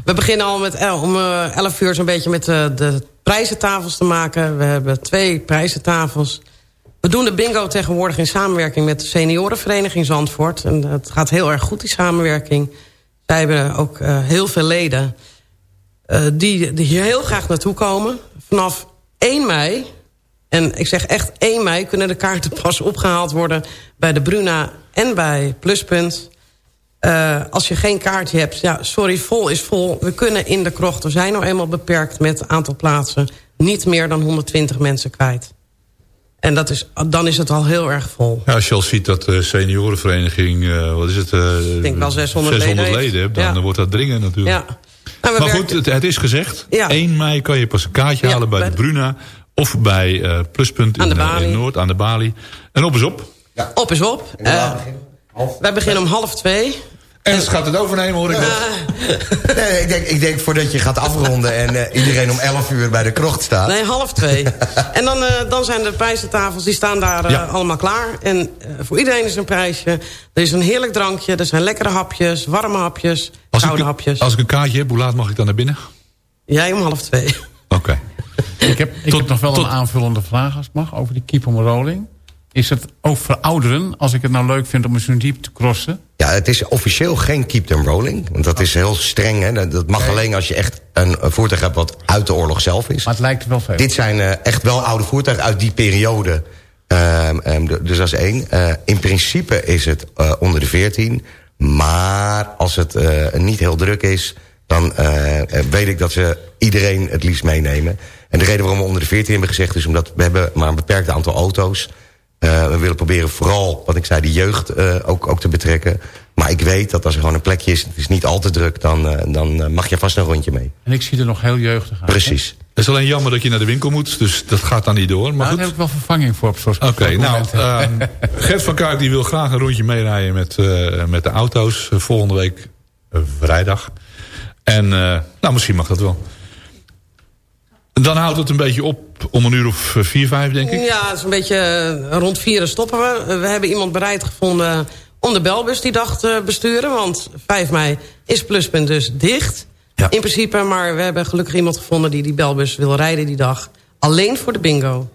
we beginnen al met el, om uh, 11 uur zo'n beetje met uh, de prijzentafels te maken. We hebben twee prijzentafels. We doen de bingo tegenwoordig in samenwerking met de seniorenvereniging Zandvoort. En het gaat heel erg goed, die samenwerking. Zij hebben ook heel veel leden... Uh, die, die hier heel graag naartoe komen. Vanaf 1 mei, en ik zeg echt 1 mei... kunnen de kaarten pas opgehaald worden bij de Bruna en bij Pluspunt. Uh, als je geen kaartje hebt, ja, sorry, vol is vol. We kunnen in de krocht, we zijn nou eenmaal beperkt met het aantal plaatsen... niet meer dan 120 mensen kwijt. En dat is, dan is het al heel erg vol. Ja, als je al ziet dat de seniorenvereniging, uh, wat is het? Uh, ik denk wel 600, 600 leden, leden hebt, dan ja. wordt dat dringen natuurlijk. Ja. Nou, maar goed, het, het, is gezegd. Ja. 1 mei kan je pas een kaartje ja, halen bij, bij de Bruna. Of bij uh, Pluspunt in, uh, in, Noord aan de Bali. En op is op. Ja. Op is op. wij beginnen om half twee. En ze gaat het overnemen, hoor ik nog. nee, ik, denk, ik denk voordat je gaat afronden... en uh, iedereen om 11 uur bij de krocht staat. Nee, half twee. en dan, uh, dan zijn de prijzentafels, die staan daar uh, ja. allemaal klaar. En voor iedereen is een prijsje. Er is een heerlijk drankje, er zijn lekkere hapjes, warme hapjes, als koude ik, hapjes. Als ik een kaartje heb, hoe laat mag ik dan naar binnen? Jij om half twee. Oké. Okay. ik heb, ik tot, heb nog wel tot... een aanvullende vraag als het mag, over die keep on rolling. Is het ook voor ouderen, als ik het nou leuk vind om een diep te crossen? Ja, het is officieel geen keep them rolling. Want dat is heel streng. Hè? Dat mag nee. alleen als je echt een, voertuig hebt wat uit de oorlog zelf is. Maar het lijkt wel veel. Dit zijn uh, echt wel oude voertuigen uit die periode. Um, um, dus dat is één. Uh, in principe is het uh, onder de 14. Maar als het niet heel druk is... dan weet ik dat ze iedereen het liefst meenemen. En de reden waarom we onder de 14 hebben gezegd... is omdat we hebben maar een beperkt aantal auto's... Uh, we willen proberen vooral, wat ik zei, de jeugd uh, ook, ook te betrekken. Maar ik weet dat als er gewoon een plekje is, het is niet al te druk... dan, uh, dan mag je vast een rondje mee. En ik zie er nog heel jeugdig uit. Precies. Hè? Het is alleen jammer dat je naar de winkel moet, dus dat gaat dan niet door. Maar nou, daar heb ik wel vervanging voor. Oké, okay, nou, Gert van Kaak die wil graag een rondje meerijden met, met de auto's. volgende week vrijdag. En nou, misschien mag dat wel. Dan houdt het een beetje op om een uur of vier, vijf, denk ik? Ja, het is een beetje rond vieren stoppen we. We hebben iemand bereid gevonden om de belbus die dag te besturen. Want 5 mei is Pluspunt dus dicht. Ja. In principe, maar we hebben gelukkig iemand gevonden... die die belbus wil rijden die dag. Alleen voor de bingo.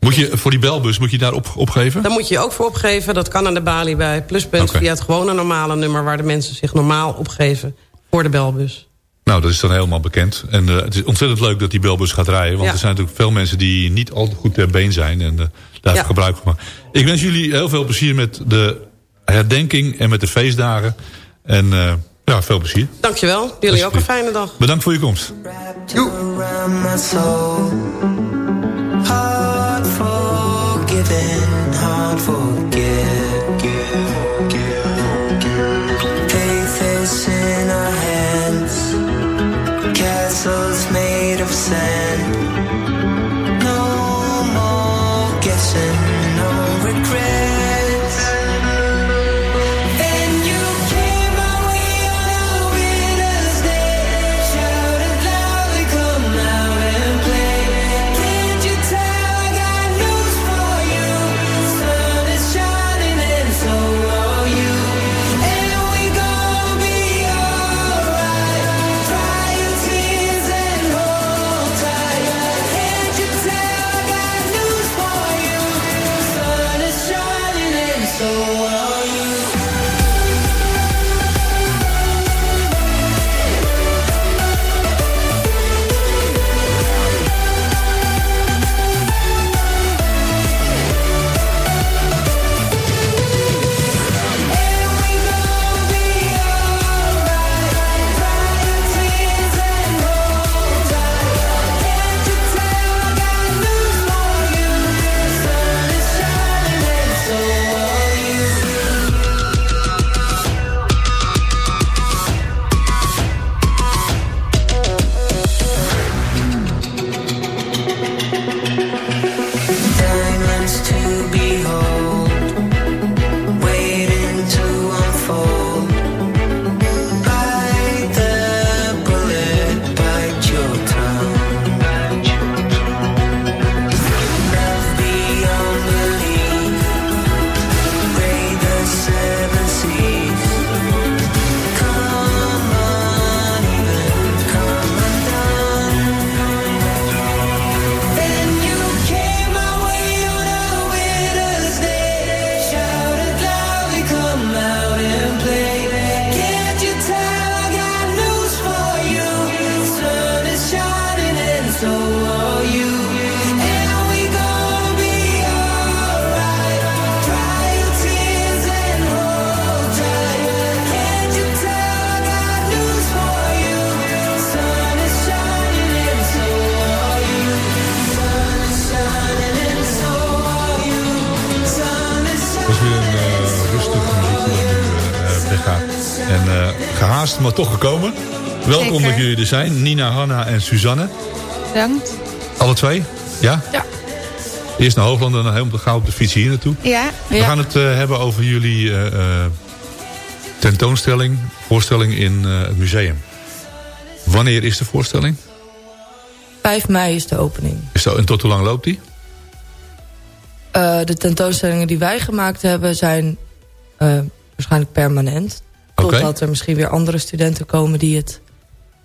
Moet je, voor die belbus moet je daar op, opgeven? Daar moet je je ook voor opgeven. Dat kan aan de balie bij Pluspunt via het gewone normale nummer... waar de mensen zich normaal opgeven voor de belbus. Nou, dat is dan helemaal bekend. En eh, het is ontzettend leuk dat die belbus gaat rijden. Want Ja. er zijn natuurlijk veel mensen die niet al te goed ter been zijn. En eh, daar Ja. gebruik van maken. Ik wens jullie heel veel plezier met de herdenking en met de feestdagen. En eh, ja, veel plezier. Dankjewel. Jullie ook een fijne dag. Bedankt voor je komst. Hard forgiven, hard. Sand. Toch gekomen. Welkom Zeker. dat jullie er zijn. Nina, Hanna en Suzanne. Bedankt. Alle twee? Ja? Ja. Eerst naar Hoogland en dan helemaal gauw op de fiets hier naartoe. Ja. We gaan het eh, hebben over jullie eh, eh, tentoonstelling, voorstelling in eh, het museum. Wanneer is de voorstelling? 5 mei is de opening. Is dat, en tot hoe lang loopt die? Eh, de tentoonstellingen die wij gemaakt hebben zijn eh, waarschijnlijk permanent. Oké. Totdat er misschien weer andere studenten komen die het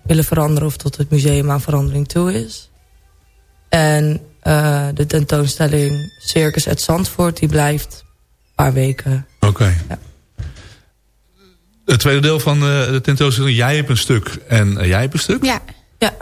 willen veranderen... of tot het museum aan verandering toe is. En eh, de tentoonstelling Circus at Zandvoort... die blijft een paar weken. Oké. Het tweede deel van eh, de tentoonstelling. Jij hebt een stuk en eh, jij hebt een stuk. Ja. Ja.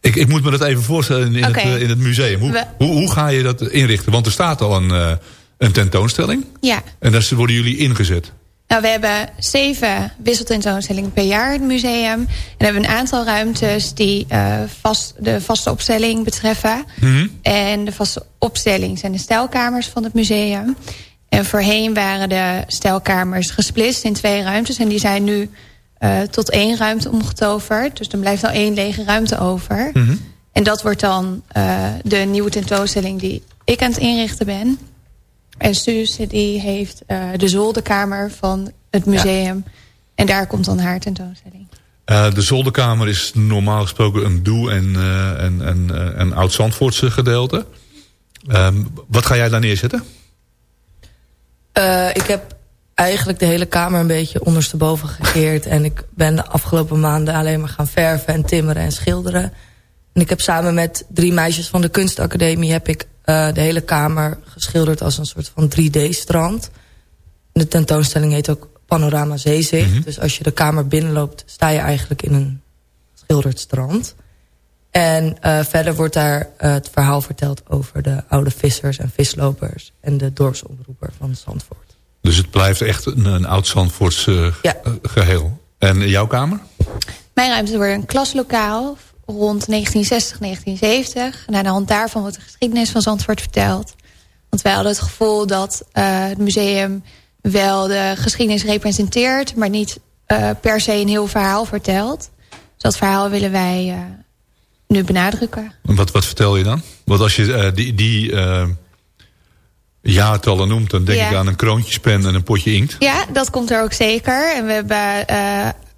Ik, ik moet me dat even voorstellen in, het, in het museum. Hoe, We- hoe, hoe ga je dat inrichten? Want er staat al een, eh, een tentoonstelling. Ja. En daar worden jullie ingezet. Nou, we hebben zeven wisseltentoonstellingen per jaar in het museum. En we hebben een aantal ruimtes die eh, vast, de vaste opstelling betreffen. En de vaste opstelling zijn de stijlkamers van het museum. En voorheen waren de stijlkamers gesplitst in twee ruimtes. En die zijn nu eh, tot één ruimte omgetoverd. Dus dan blijft al één lege ruimte over. En dat wordt dan eh, de nieuwe tentoonstelling die ik aan het inrichten ben. En Suus die heeft eh, de zolderkamer van het museum. En daar komt dan haar tentoonstelling. Eh, de zolderkamer is normaal gesproken een doe- en, eh, en, en, eh, een oud-Zandvoortse gedeelte. Ehm, wat ga jij daar neerzetten? Eh, ik heb eigenlijk de hele kamer een beetje ondersteboven gekeerd. en ik ben de afgelopen maanden alleen maar gaan verven en timmeren en schilderen. En ik heb samen met drie meisjes van de kunstacademie... heb ik uh, de hele kamer geschilderd als een soort van 3D-strand. De tentoonstelling heet ook Panorama Zeezicht. Mm -hmm. Dus als je de kamer binnenloopt, sta je eigenlijk in een geschilderd strand. En uh, verder wordt daar uh, het verhaal verteld over de oude vissers en vislopers... en de dorpsomroeper van Zandvoort. Dus het blijft echt een, een oud Zandvoorts uh, ja. geheel. En jouw kamer? Mijn ruimte wordt een klaslokaal rond 1960, 1970. En aan de hand daarvan wordt de geschiedenis van Zandvoort verteld. Want wij hadden het gevoel dat het museum wel de geschiedenis representeert... maar niet per se een heel verhaal vertelt. Dus dat verhaal willen wij nu benadrukken. Wat, wat vertel je dan? Want als je die, die jaartallen noemt... dan denk ja. ik aan een kroontjespen en een potje inkt. Ja, dat komt er ook zeker. En we hebben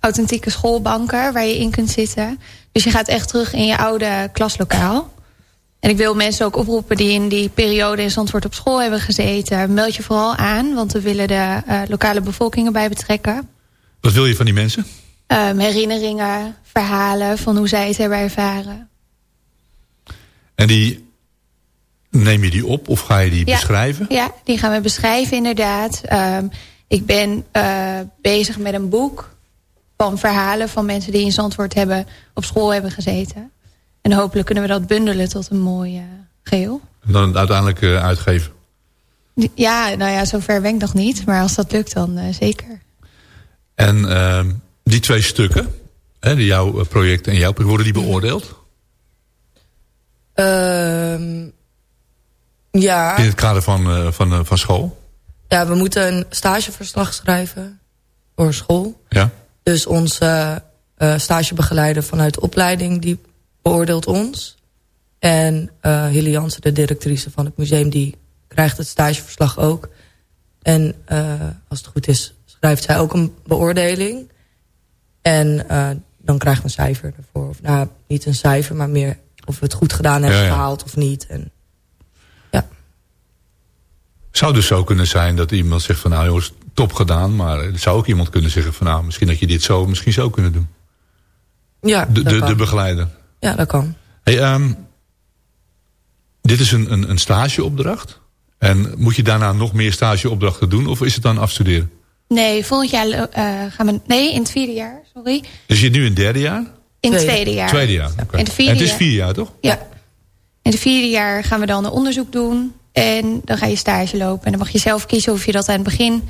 authentieke schoolbanken waar je in kunt zitten. Dus je gaat echt terug in je oude klaslokaal. En ik wil mensen ook oproepen die in die periode in Zandvoort op school hebben gezeten. Meld je vooral aan, want we willen de lokale bevolking erbij betrekken. Wat wil je van die mensen? Um, herinneringen, verhalen van hoe zij het hebben ervaren. En die neem je die op of ga je die ja, beschrijven? Ja, die gaan we beschrijven inderdaad. Um, ik ben uh, bezig met een boek van verhalen van mensen die in Zandvoort hebben, op school hebben gezeten. En hopelijk kunnen we dat bundelen tot een mooi uh, geheel. En dan uiteindelijk uh, uitgeven? Ja, nou ja, zover ben ik nog niet. Maar als dat lukt, dan uh, zeker. En uh, die twee stukken, hè, jouw project en jouw project, worden die beoordeeld? Uh, ja. In het kader van, uh, van, uh, van school? Ja, we moeten een stageverslag schrijven voor school. Ja. Dus onze uh, stagebegeleider vanuit de opleiding, die beoordeelt ons. En uh, Hilly Jansen, de directrice van het museum, die krijgt het stageverslag ook. En uh, als het goed is, schrijft zij ook een beoordeling. En uh, dan krijgen we een cijfer ervoor. Of, nou, niet een cijfer, maar meer of we het goed gedaan hebben ja, ja. gehaald of niet. En. Zou dus zo kunnen zijn dat iemand zegt van nou jongens, top gedaan. Maar er zou ook iemand kunnen zeggen van nou, misschien dat je dit zo, misschien zo kunnen doen. Ja, de, de, de begeleider. Ja, dat kan. Hey, um, dit is een, een, een stageopdracht. En moet je daarna nog meer stageopdrachten doen? Of is het dan afstuderen? Nee, volgend jaar uh, gaan we... Nee, in het vierde jaar, sorry. Dus je zit nu in het derde jaar? In het tweede jaar. Tweede jaar, oké. Okay. En het is vier jaar, toch? Ja. In het vierde jaar gaan we dan een onderzoek doen. En dan ga je stage lopen. En dan mag je zelf kiezen of je dat aan het begin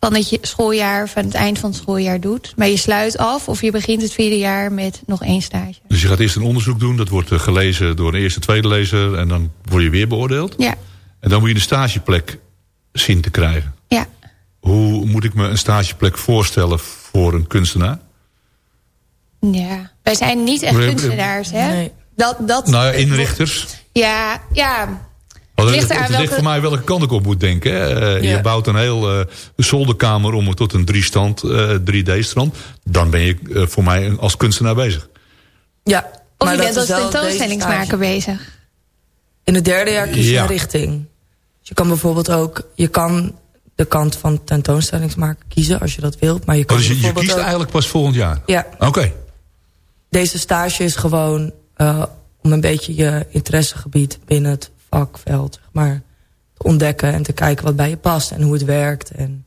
van het schooljaar... of aan het eind van het schooljaar doet. Maar je sluit af of je begint het vierde jaar met nog één stage. Dus je gaat eerst een onderzoek doen. Dat wordt gelezen door een eerste, tweede lezer. En dan word je weer beoordeeld. Ja. En dan moet je een stageplek zien te krijgen. Ja. Hoe moet ik me een stageplek voorstellen voor een kunstenaar? Ja, wij zijn niet echt kunstenaars, hè? Nee. Dat, dat, nou ja, inrichters. Ja, ja. Het ligt, het, het ligt welke... voor mij welke kant ik op moet denken. Uh, ja. Je bouwt een heel uh, zolderkamer om het tot een drie-stand, uh, 3D-strand. Dan ben je uh, voor mij als kunstenaar bezig. Ja, of maar je bent als tentoonstellingsmaker bezig. In het derde jaar kies je ja. een richting. Dus je kan bijvoorbeeld ook... Je kan de kant van tentoonstellingsmaker kiezen als je dat wilt. Maar je, kan oh, dus je, je kiest ook... eigenlijk pas volgend jaar? Ja. Oké. Okay. Deze stage is gewoon uh, om een beetje je interessegebied binnen het vakveld zeg maar, te ontdekken. En te kijken wat bij je past en hoe het werkt. En...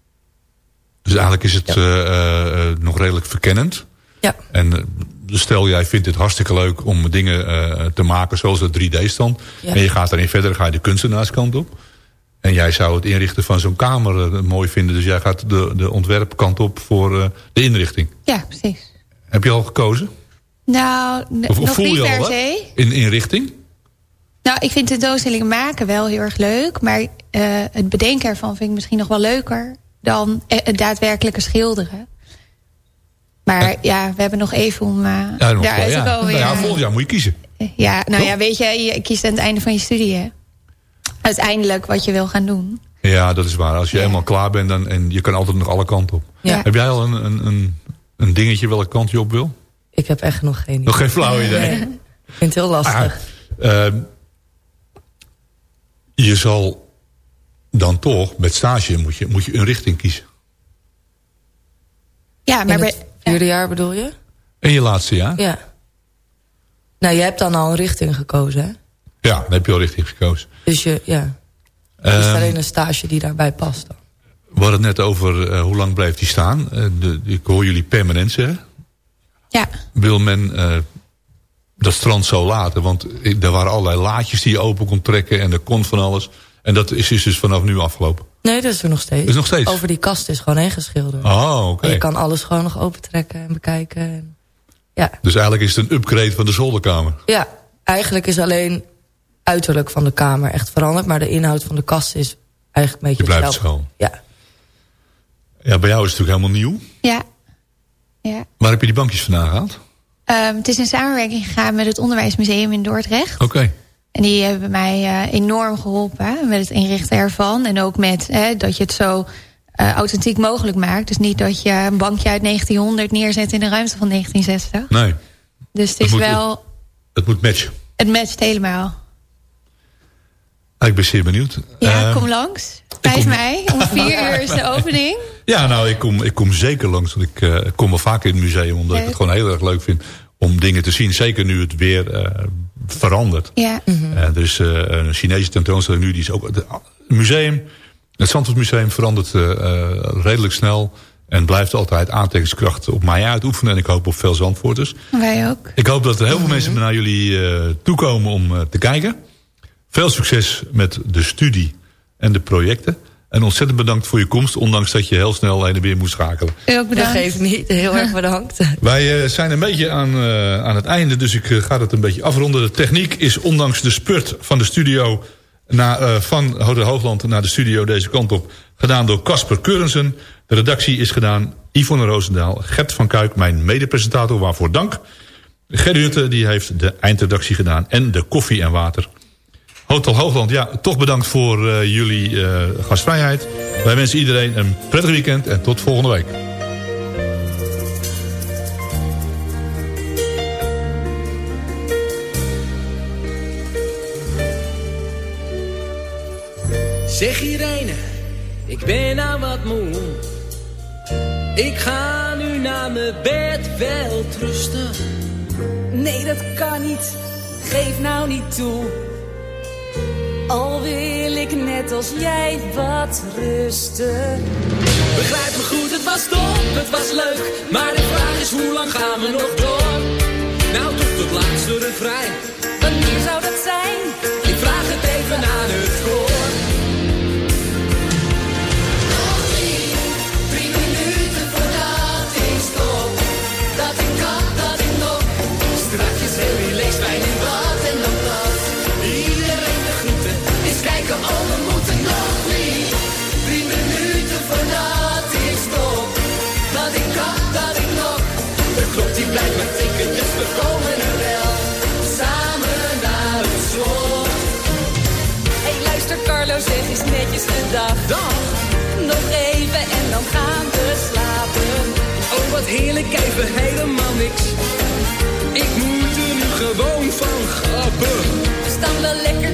Dus eigenlijk is het ja. uh, uh, nog redelijk verkennend. Ja. En stel jij vindt het hartstikke leuk om dingen te maken zoals het 3D-stand. Ja. En je gaat daarin verder, ga je de kunstenaarskant op. En jij zou het inrichten van zo'n kamer uh, mooi vinden. Dus jij gaat de, de ontwerpkant op voor uh, de inrichting. Ja, precies. Heb je al gekozen? Nou, of, of nog voel niet je per al se. In inrichting? Nou, ik vind tentoonstellingen maken wel heel erg leuk. Maar uh, het bedenken ervan vind ik misschien nog wel leuker... dan het daadwerkelijke schilderen. Maar ja, ja we hebben nog even om uh, ja, daaruit wel, te ja. komen. Nou ja, volgend jaar moet je kiezen. Ja, nou Toch? ja, weet je, je kiest aan het einde van je studie... Hè? uiteindelijk wat je wil gaan doen. Ja, dat is waar. Als je ja. eenmaal klaar bent dan, en je kan altijd nog alle kanten op. Ja. Heb jij al een, een, een, een dingetje welke kant je op wil? Ik heb echt nog geen idee. Nog geen flauw idee? Nee. Ik vind het heel lastig. Ah, uh, je zal dan toch, met stage moet je, moet je een richting kiezen. Ja, maar In bij, het vierde jaar bedoel je? In je laatste jaar? Ja. Nou, je hebt dan al een richting gekozen, hè? Ja, dan heb je al richting gekozen. Dus je, ja. Het is Ehm, alleen een stage die daarbij past dan. We hadden het net over eh, hoe lang blijft die staan. Eh, de, ik hoor jullie permanent zeggen. ja, Wil men eh, dat strand zo laten? Want er waren allerlei laadjes die je open kon trekken en er kon van alles. En dat is, is dus vanaf nu afgelopen. Nee, dat is er nog steeds. Is nog steeds? Over die kast is gewoon heen geschilderd. Oh, oké. Je kan alles gewoon nog opentrekken en bekijken. En... Ja. Dus eigenlijk is het een upgrade van de zolderkamer. ja, eigenlijk is alleen uiterlijk van de kamer echt veranderd. Maar de inhoud van de kast is eigenlijk een beetje Die blijft hetzelfde. zo. Ja. Ja, bij jou is het natuurlijk helemaal nieuw. ja. ja. Waar heb je die bankjes vandaan gehaald? Ehm, het is in samenwerking gegaan met het Onderwijsmuseum in Dordrecht. Oké. En die hebben mij eh, enorm geholpen met het inrichten ervan. En ook met eh, dat je het zo eh, authentiek mogelijk maakt. Dus niet dat je een bankje uit 1900 neerzet in de ruimte van 1960. Nee, Dus het is moet- wel... het moet matchen. Het matcht helemaal. Ah, ik ben zeer benieuwd. Ja, Ehm, kom langs. 5 mei, om 4 uur is de opening. Ja, nou, ik kom, ik kom zeker langs. Want ik eh, kom wel vaak in het museum. Omdat ik het gewoon heel erg leuk vind om dingen te zien. Zeker nu het weer eh, verandert. Ja. Eh, er is een Chinese tentoonstelling nu. Die is ook, het museum, het Zandvoortmuseum verandert eh, eh, redelijk snel. En blijft altijd aantekeningskracht op mij uitoefenen. En ik hoop op veel Zandvoorters. Wij ook. Ik hoop dat er heel veel mensen naar jullie eh, toekomen om te kijken. Veel succes met de studie en de projecten. En ontzettend bedankt voor je komst. Ondanks dat je heel snel heen en weer moest schakelen. Ook Dat bedankt. geeft niet. Heel erg bedankt. Wij eh, zijn een beetje aan, eh, aan het einde, dus ik eh, ga het een beetje afronden. De techniek is ondanks de spurt van de studio... Naar, eh, van Hotel Hoogland naar de studio deze kant op... gedaan door Casper Keurensen. De redactie is gedaan Yvonne Roosendaal, Gert van Kuik, mijn medepresentator, waarvoor dank. Gerry Hutte die heeft de eindredactie gedaan en de koffie en water. Hotel Hoogland, ja, toch bedankt voor eh, jullie eh, gastvrijheid. Wij wensen iedereen een prettig weekend en tot volgende week. Zeg Irene, ik ben nou wat moe. Ik ga nu naar mijn bed wel trusten. Nee, dat kan niet. Geef nou niet toe. Al wil ik net als jij wat rusten. Begrijp me goed, het was top, het was leuk. Maar de vraag is, hoe lang gaan we nog door? Nou, tot het laatste refrein. Wanneer zou dat zijn? Ik vraag het even aan het Blijft maar tikken, dus we komen er wel. Samen naar het slot. hey, luister Carlo, zeg eens netjes de dag. Dag! Nog even en dan gaan we slapen. Oh, wat heerlijk, even helemaal niks. Ik moet er nu gewoon van grappen. We staan wel lekker